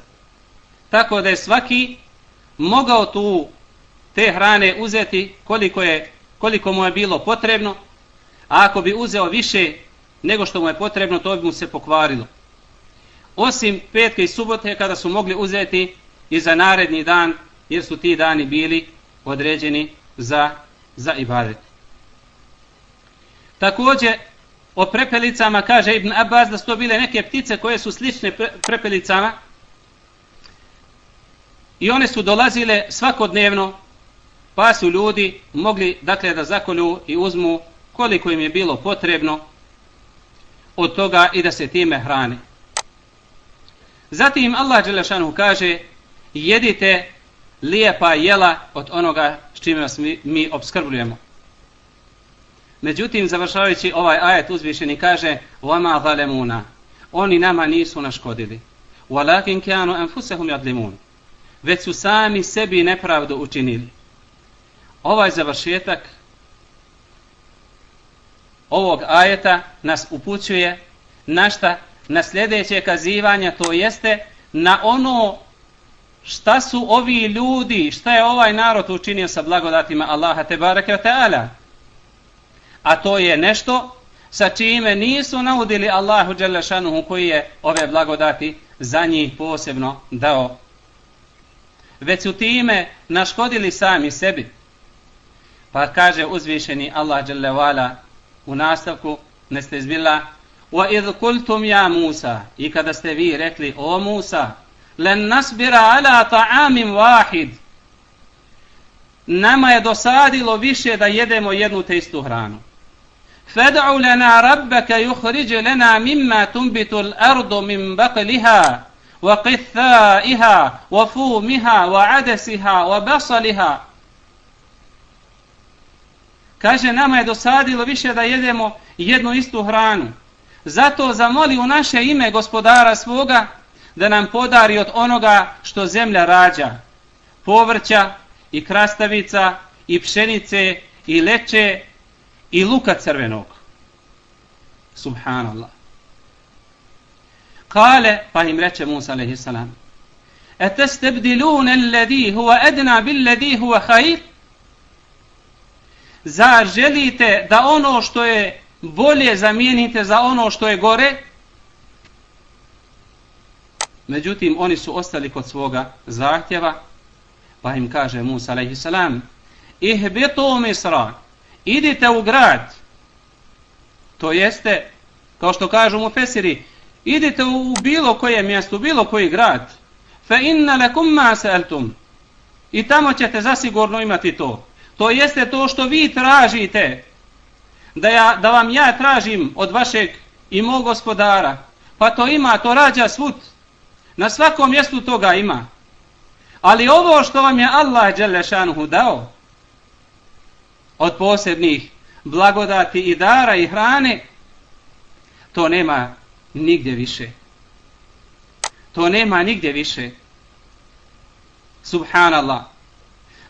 Tako da je svaki mogao tu te hrane uzeti koliko, je, koliko mu je bilo potrebno, a ako bi uzeo više nego što mu je potrebno, to bi mu se pokvarilo. Osim petke i subote kada su mogli uzeti i za naredni dan, jer su ti dani bili određeni za, za ibadet. Također, o prepelicama kaže Ibn Abbas da su to bile neke ptice koje su slične pre prepelicama i one su dolazile svakodnevno, pa su ljudi mogli dakle da zakolju i uzmu koliko im je bilo potrebno od toga i da se time hrane. Zatim Allah Đelešanu kaže jedite lijepa jela od onoga s čime vas mi, mi obskrbljujemo. Međutim, završavajući ovaj ajet uzvišeni kaže وَمَا ظَلَمُونَ Oni nama nisu naškodili. وَلَكِنْ كَانُوا أَنفُسَهُمْ يَدْلِمُونَ Već su sami sebi nepravdu učinili. Ovaj završetak ovog ajeta nas upućuje na šta? Na sljedeće kazivanje, to jeste na ono šta su ovi ljudi, šta je ovaj narod učinio sa blagodatima Allaha te barake ta'ala. A to je nešto sa čime nisu naudili Allahu Đelešanuhu koji je ove blagodati za njih posebno dao. Već su time naškodili sami sebi. Pa kaže uzvišeni Allah Đelevala u nastavku neste izbila wa idh kultum ja Musa i kada ste vi rekli o Musa len nasbira ala ta'amin wahid nama je dosadilo više da jedemo jednu te istu hranu. Fad'u lana rabbaka yukhrij lana mimma tunbitu al-ardu min baqliha wa qithaiha wa fumiha wa adasiha wa basaliha Kaže, nama je dosadilo više da jedemo jednu istu hranu. Zato zamoli u naše ime gospodara svoga da nam podari od onoga što zemlja rađa. Povrća i krastavica i pšenice i leče i luka crvenog. Subhanallah. Kale, pa im reče Musa a.s. Etestebdilune alladhi huwa adna billadhi huwa khair? Zar želite da ono što je bolje zamijenite za ono što je gore? Međutim, oni su ostali kod svoga zahtjeva, pa im kaže Musa a.s. Ihbitu misra, idite u grad. To jeste, kao što kažu mu Fesiri, idite u bilo koje mjesto, u bilo koji grad. Fa inna lekum ma seltum. I tamo ćete zasigurno imati to. To jeste to što vi tražite. Da, ja, da vam ja tražim od vašeg i mog gospodara. Pa to ima, to rađa svud. Na svakom mjestu toga ima. Ali ovo što vam je Allah Đelešanuhu dao od posebnih blagodati i dara i hrane, to nema nigdje više. To nema nigdje više. Subhanallah.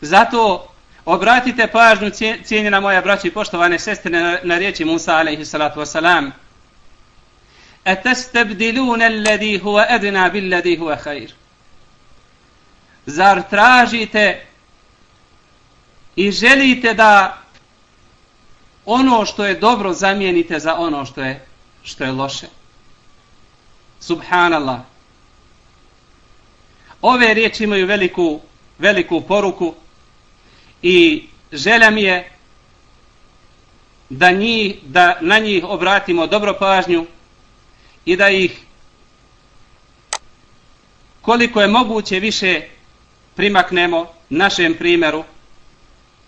Zato obratite pažnju cijenjena moja braća i poštovane sestre na, na riječi Musa alaihi salatu wasalam. Etestabdilune alladhi huwa adna billadhi huwa khair. Zar tražite i želite da ono što je dobro zamijenite za ono što je što je loše. Subhanallah. Ove riječi imaju veliku veliku poruku i želja mi je da, njih, da na njih obratimo dobro pažnju i da ih koliko je moguće više primaknemo našem primjeru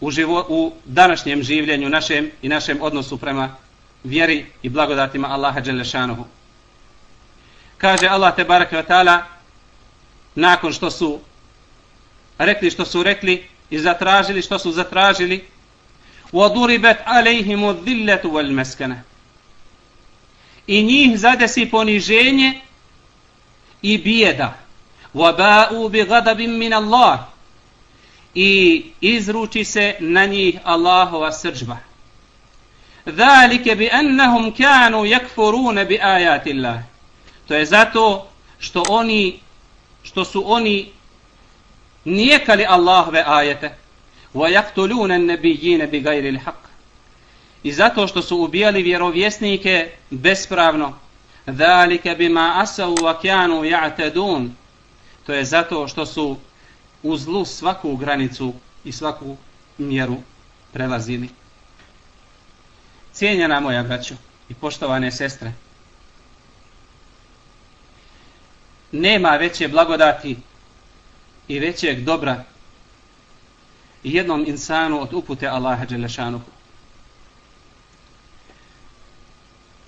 u, živo, u današnjem življenju našem i našem odnosu prema vjeri i blagodatima Allaha Đelešanuhu. Kaže Allah te barake ta'ala nakon što su rekli što su rekli i zatražili što su zatražili وَضُرِبَتْ عَلَيْهِمُ الذِّلَّةُ وَالْمَسْكَنَ i njih zadesi poniženje i bijeda وَبَاءُوا بِغَدَبٍ مِّنَ اللَّهِ i izruči se na njih Allahova srđba ذَلِكَ بِأَنَّهُمْ كَانُوا يَكْفُرُونَ بِآيَاتِ اللَّهِ to je zato što oni što su oni nijekali Allahove ajete? Wa yaktuluna an-nabiyyin bighayri al-haqq. I zato što su ubijali vjerovjesnike bespravno zalika bima asaw wa kanu to je zato što su u zlu svaku granicu i svaku mjeru prelazili. Cijenjena moja braćo i poštovane sestre nema veće blagodati i većeg dobra i jednom insanu od upute Allaha Đelešanuhu.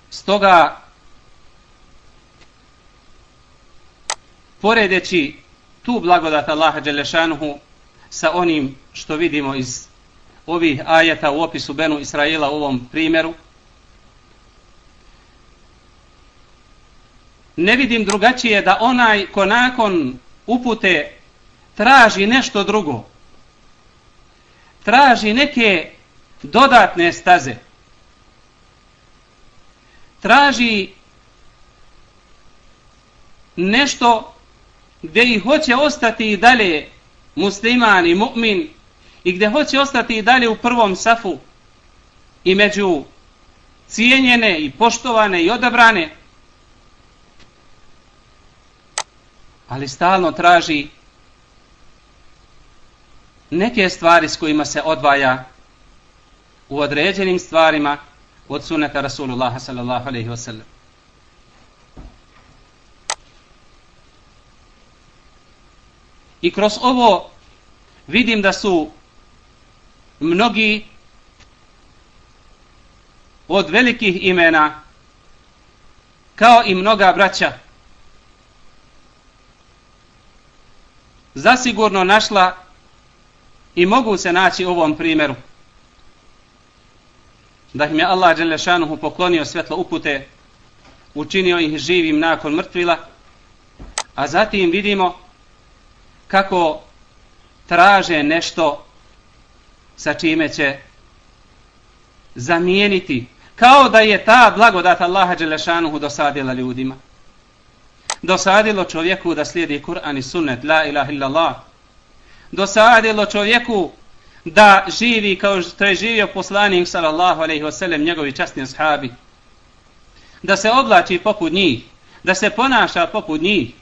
Stoga, poredeći tu blagodat Allaha Đelešanuhu sa onim što vidimo iz ovih ajeta u opisu Benu Israila u ovom primjeru, ne vidim drugačije da onaj ko nakon upute traži nešto drugo, traži neke dodatne staze, traži nešto gdje i hoće ostati i dalje musliman i mu'min i gdje hoće ostati i dalje u prvom safu i među cijenjene i poštovane i odabrane, ali stalno traži neke stvari s kojima se odvaja u određenim stvarima od suneta Rasulullaha sallallahu alaihi wa sallam. I kroz ovo vidim da su mnogi od velikih imena kao i mnoga braća zasigurno našla i mogu se naći u ovom primjeru da im je Allah Đelešanuhu poklonio svjetlo upute učinio ih živim nakon mrtvila a zatim vidimo kako traže nešto sa čime će zamijeniti kao da je ta blagodat Allaha Đelešanuhu dosadila ljudima dosadilo čovjeku da slijedi Kur'an i sunnet, la ilaha illallah. Dosadilo čovjeku da živi kao što je živio poslanik sallallahu alejhi ve sellem njegovi častni ashabi. Da se oblači poput njih, da se ponaša poput njih.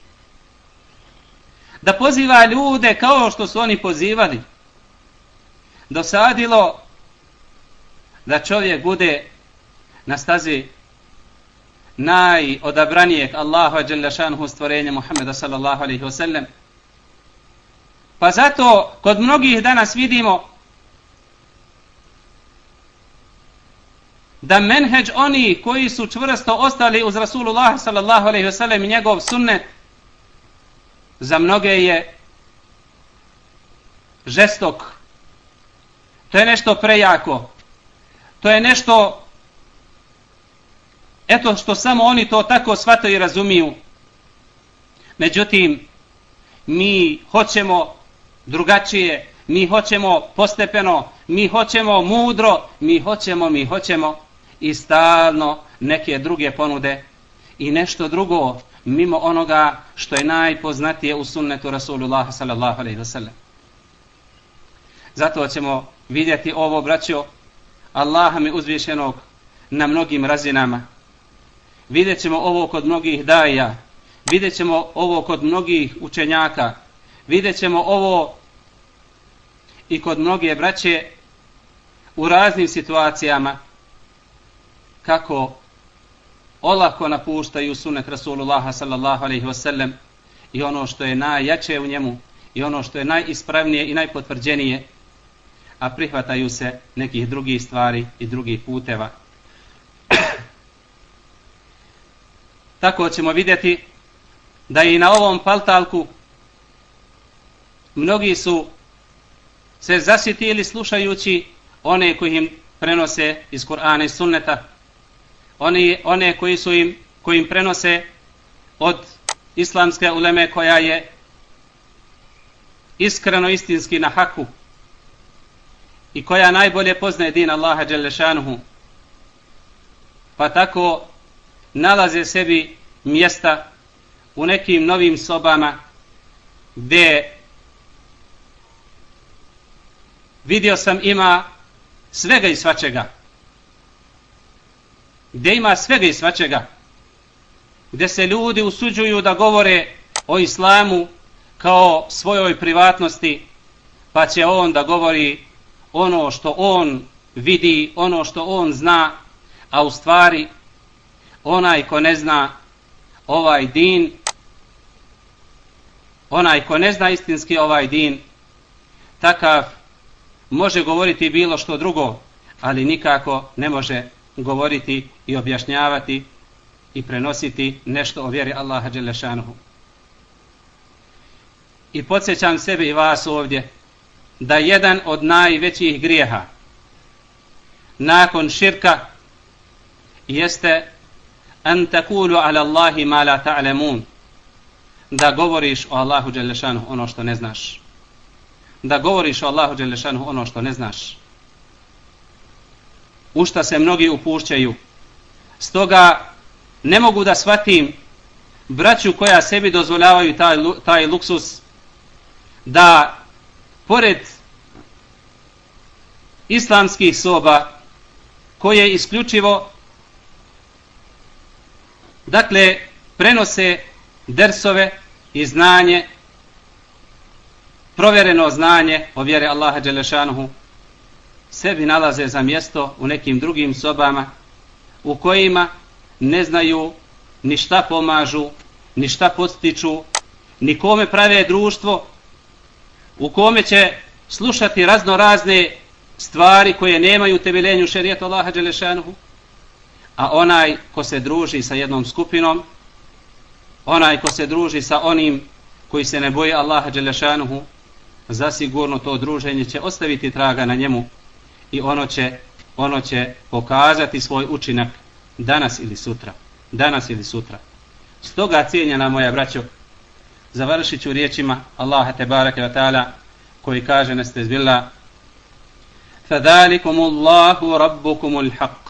Da poziva ljude kao što su oni pozivali. Dosadilo da čovjek bude na stazi najodabranijeg Allaha dželle šanehu stvorenja Muhameda sallallahu alejhi ve sellem. Pa zato kod mnogih danas vidimo da menheđ oni koji su čvrsto ostali uz Rasulullah sallallahu alejhi ve sellem i njegov sunnet za mnoge je žestok. To je nešto prejako. To je nešto Eto što samo oni to tako shvataju i razumiju. Međutim, mi hoćemo drugačije, mi hoćemo postepeno, mi hoćemo mudro, mi hoćemo, mi hoćemo. I stalno neke druge ponude. I nešto drugo mimo onoga što je najpoznatije u sunnetu Rasulullah sallallahu alaihi wa sallam. Zato ćemo vidjeti ovo, braćo, Allaha mi uzvišenog na mnogim razinama. Vidjet ćemo ovo kod mnogih daja, vidjet ćemo ovo kod mnogih učenjaka, vidjet ćemo ovo i kod mnoge braće u raznim situacijama kako olako napuštaju sunet Rasulullaha sallallahu alaihi wasallam i ono što je najjače u njemu i ono što je najispravnije i najpotvrđenije a prihvataju se nekih drugih stvari i drugih puteva. tako ćemo vidjeti da i na ovom paltalku mnogi su se zasjetili slušajući one koji im prenose iz Kur'ana i Sunneta, oni, one koji su im, koji im prenose od islamske uleme koja je iskreno istinski na haku i koja najbolje poznaje din Allaha Đelešanuhu. Pa tako nalaze sebi mjesta u nekim novim sobama gdje vidio sam ima svega i svačega. Gdje ima svega i svačega. Gdje se ljudi usuđuju da govore o islamu kao svojoj privatnosti, pa će on da govori ono što on vidi, ono što on zna, a u stvari onaj ko ne zna ovaj din onaj ko ne zna istinski ovaj din, takav može govoriti bilo što drugo, ali nikako ne može govoriti i objašnjavati i prenositi nešto o vjeri Allaha Đelešanuhu. I podsjećam sebe i vas ovdje da jedan od najvećih grijeha nakon širka jeste an takulu ala Allahi ma la ta'lamun da govoriš o Allahu Đelešanuhu ono što ne znaš da govoriš o Allahu Đelešanu ono što ne znaš. U šta se mnogi upušćaju. Stoga ne mogu da shvatim braću koja sebi dozvoljavaju taj, taj luksus da pored islamskih soba koje isključivo dakle prenose dersove i znanje provjereno znanje o vjere Allaha Đelešanuhu sebi nalaze za mjesto u nekim drugim sobama u kojima ne znaju ni šta pomažu, ni šta podstiču, ni kome prave društvo, u kome će slušati razno razne stvari koje nemaju temeljenju šerijeta Allaha Đelešanuhu, a onaj ko se druži sa jednom skupinom, onaj ko se druži sa onim koji se ne boji Allaha Đelešanuhu, zasigurno to druženje će ostaviti traga na njemu i ono će, ono će pokazati svoj učinak danas ili sutra. Danas ili sutra. Stoga cijenjena moja braćo, završit ću riječima Allaha te barake wa ta'ala koji kaže neste zbila فَذَلِكُمُ اللَّهُ رَبُّكُمُ الْحَقِّ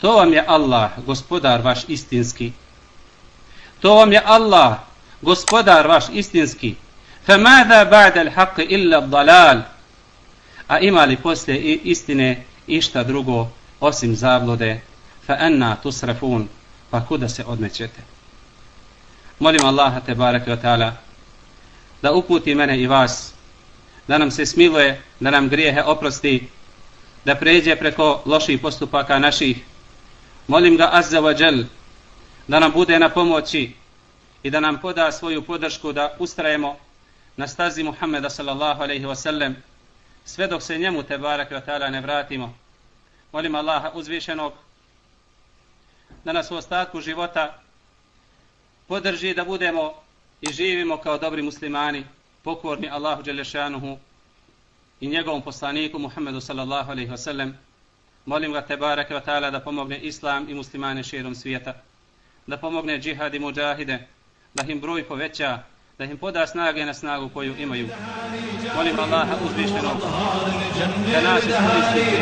To vam je Allah, gospodar vaš istinski. To vam je Allah, gospodar vaš istinski. فَمَاذَا بَعْدَ الْحَقِّ إِلَّا الضَّلَالِ A ima li poslije istine išta drugo osim zablode? فَأَنَّا تُسْرَفُونَ Pa kuda se odmećete? Molim Allaha te barake wa ta'ala da uputi mene i vas, da nam se smiluje, da nam grijehe oprosti, da pređe preko loših postupaka naših. Molim ga Azza wa Jal da nam bude na pomoći i da nam poda svoju podršku da ustrajemo na stazi Muhammeda sallallahu alaihi wasallam, sve dok se njemu te barak wa ta'ala ne vratimo. Molim Allaha uzvišenog da nas u ostatku života podrži da budemo i živimo kao dobri muslimani, pokorni Allahu Đelešanuhu i njegovom poslaniku Muhammedu sallallahu alaihi wasallam. Molim ga te barak wa ta'ala da pomogne islam i muslimane širom svijeta, da pomogne džihad i muđahide, da im broj poveća, da im poda snage na snagu koju imaju. Molim Allaha uzvišenog da nas iskoristi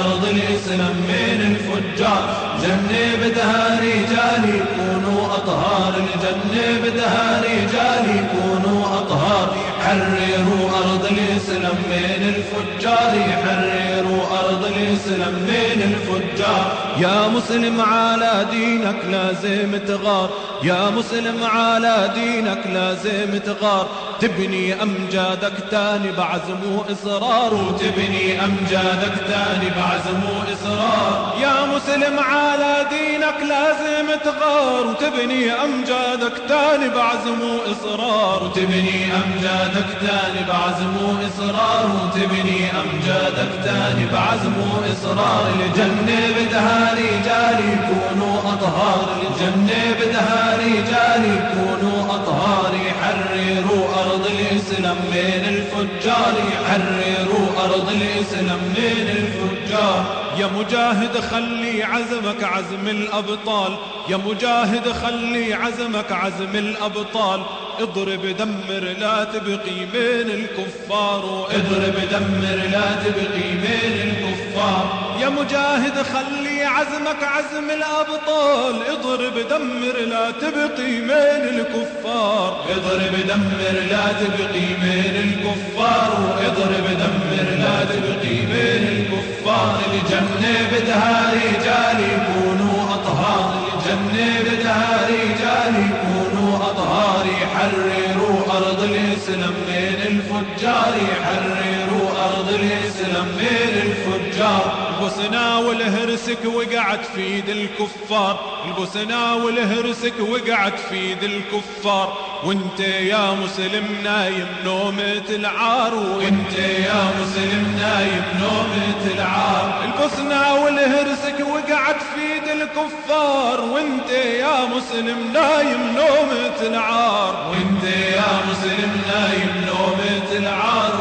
أرض الإسلام من الفجار جنب دها رجالي كونوا أطهار الجنة بدها رجالي كونوا أطهار حرروا أرض الإسلام من الفجار حرروا أرض الإسلام من الفجار. يا مسلم على دينك لازم تغار يا مسلم على دينك لازم تغار. تبني أمجادك تاني بعزم وإصرار وتبني أمجادك تاني بعزم وإصرار يا مسلم على دينك لازم تغار. وتبني أمجادك تاني بعزم وإصرار وتبني أمجادك تاني بعزم وإصرار وتبني أمجادك تاني بعزم وإصرار الجنة بدها رجال يكونوا أطهار. الجنة بدها رجال يكونوا أطهار يحرروا أرض الإسلام من الفجار. يحرروا أرض الإسلام من الفجار. يا مجاهد خلي عزمك عزم الأبطال. يا مجاهد خلي عزمك عزم الأبطال. اضرب دمر لا تبقي من الكفار. اضرب دمر لا تبقي من الكفار. يا مجاهد خلي عزمك عزم الأبطال. اضرب دمر لا تبقي من الكفار. اضرب دمر لا تبقي من الكفار. اضرب دمر لا تبقي من الكفار. الجنة بدها رجال يكونوا أطهار. الجنة بدها رجال يكونوا أطهار. يحرروا أرض الإسلام من الفجار. حرروا أرض الإسلام من الفجار. البوسنا والهرسك وقعت في يد الكفار. البوسنا والهرسك وقعت في يد الكفار. وانت يا مسلم نايم نومة العار. وانت يا مسلم نايم نومة العار. البوسنا والهرسك وقعت في يد الكفار. وانت يا مسلم نايم نومة العار. وانت يا مسلم نايم نومة العار.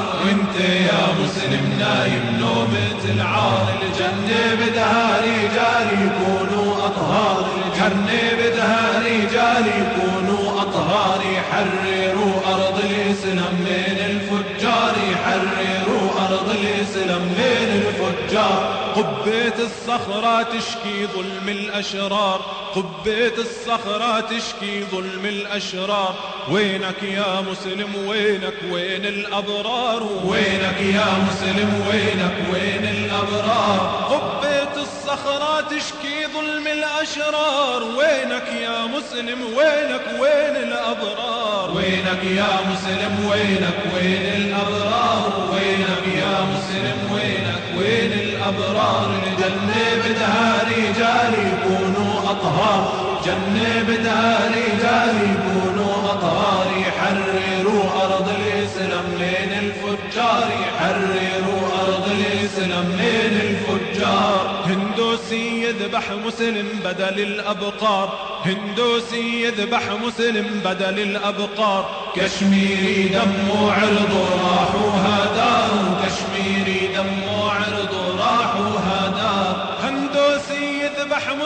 يا مسلم نايم نومة العار الجنة بدها رجال يكونوا أطهار. الجنة بدها رجال يكونوا أطهار. يحرروا أرض الإسلام من الفجار. يحرروا أرض الإسلام من الفجار. قبة الصخرة تشكي ظلم الأشرار قبة الصخرة تشكي ظلم الأشرار. وينك يا مسلم؟ وينك؟ وين الأبرار؟ وينك يا مسلم؟ وينك؟ وين الأبرار؟ قبة الصخرة تشكي ظلم الأشرار. وينك يا مسلم؟ وينك؟ وين الأبرار؟ وينك يا مسلم؟ وينك؟ وين الأبرار؟ وينك يا مسلم؟ وينك؟ وين الأبرار الجنة بدها رجال يكونوا أطهار. جنة بدها رجال يكونوا أطهار. يحرروا أرض الإسلام من الفجار. يحرروا أرض الإسلام من الفجار. هندوسي يذبح مسلم بدل الأبقار. هندوسي يذبح مسلم بدل الأبقار. كشميري دم وعرض راحوا هدار كشميري دم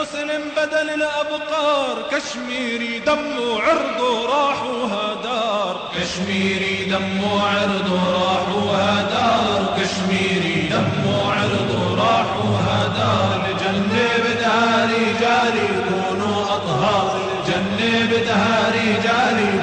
حسن بدل الأبقار كشميري دم عرضه راح وهدار. كشميري دم عرضه راح وهدار. كشميري دم عرضه راح وهدار. الجنة بدها رجالي يكونوا أطهار. الجنة بدها رجالي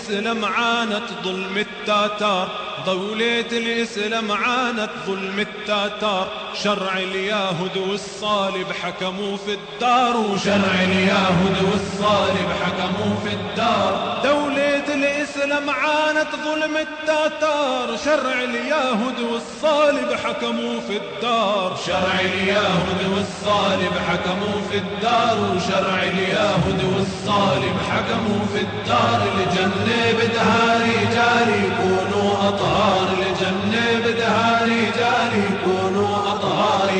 الإسلام عانت ظلم التتار. دولة الإسلام عانت ظلم التتار. شرع اليهود والصالب حكموا في الدار. وشرع اليهود والصالب حكموا في الدار. دولة الإسلام عانت ظلم التتار. شرع اليهود والصالب حكموا في الدار. شرع اليهود والصالب حكموا في الدار. وشرع اليهود والصالب حكموا في الدار. الجنة بدها رجال يكونوا أطهار. الجنة بدها رجال يكونوا أطهار.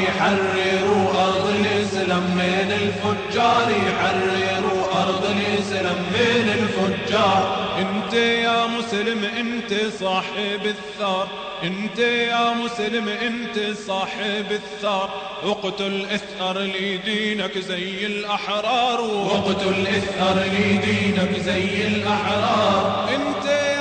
يحرروا أرض الإسلام من الفجار يحرروا أرض الإسلام من الفجار. انت يا مسلم انت صاحب الثار. انت يا مسلم انت صاحب الثار. اقتل اثأر لدينك زي الأحرار. واقتل اثأر لدينك زي الأحرار. انت يا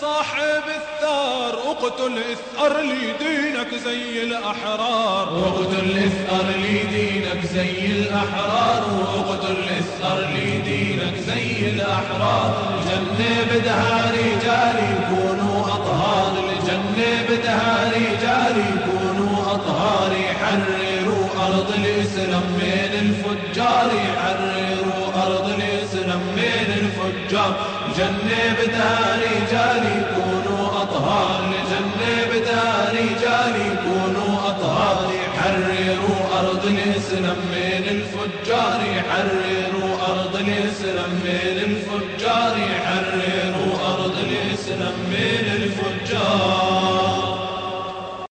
صاحب الثار اقتل اثأر لدينك زي الأحرار. واقتل اثأر لدينك زي الأحرار واقتل اثأر لدينك زي الأحرار. الجنة بدها رجال يكونوا أطهار الجنة بدها رجال يكونوا أطهار يحرروا جنب داري جاري.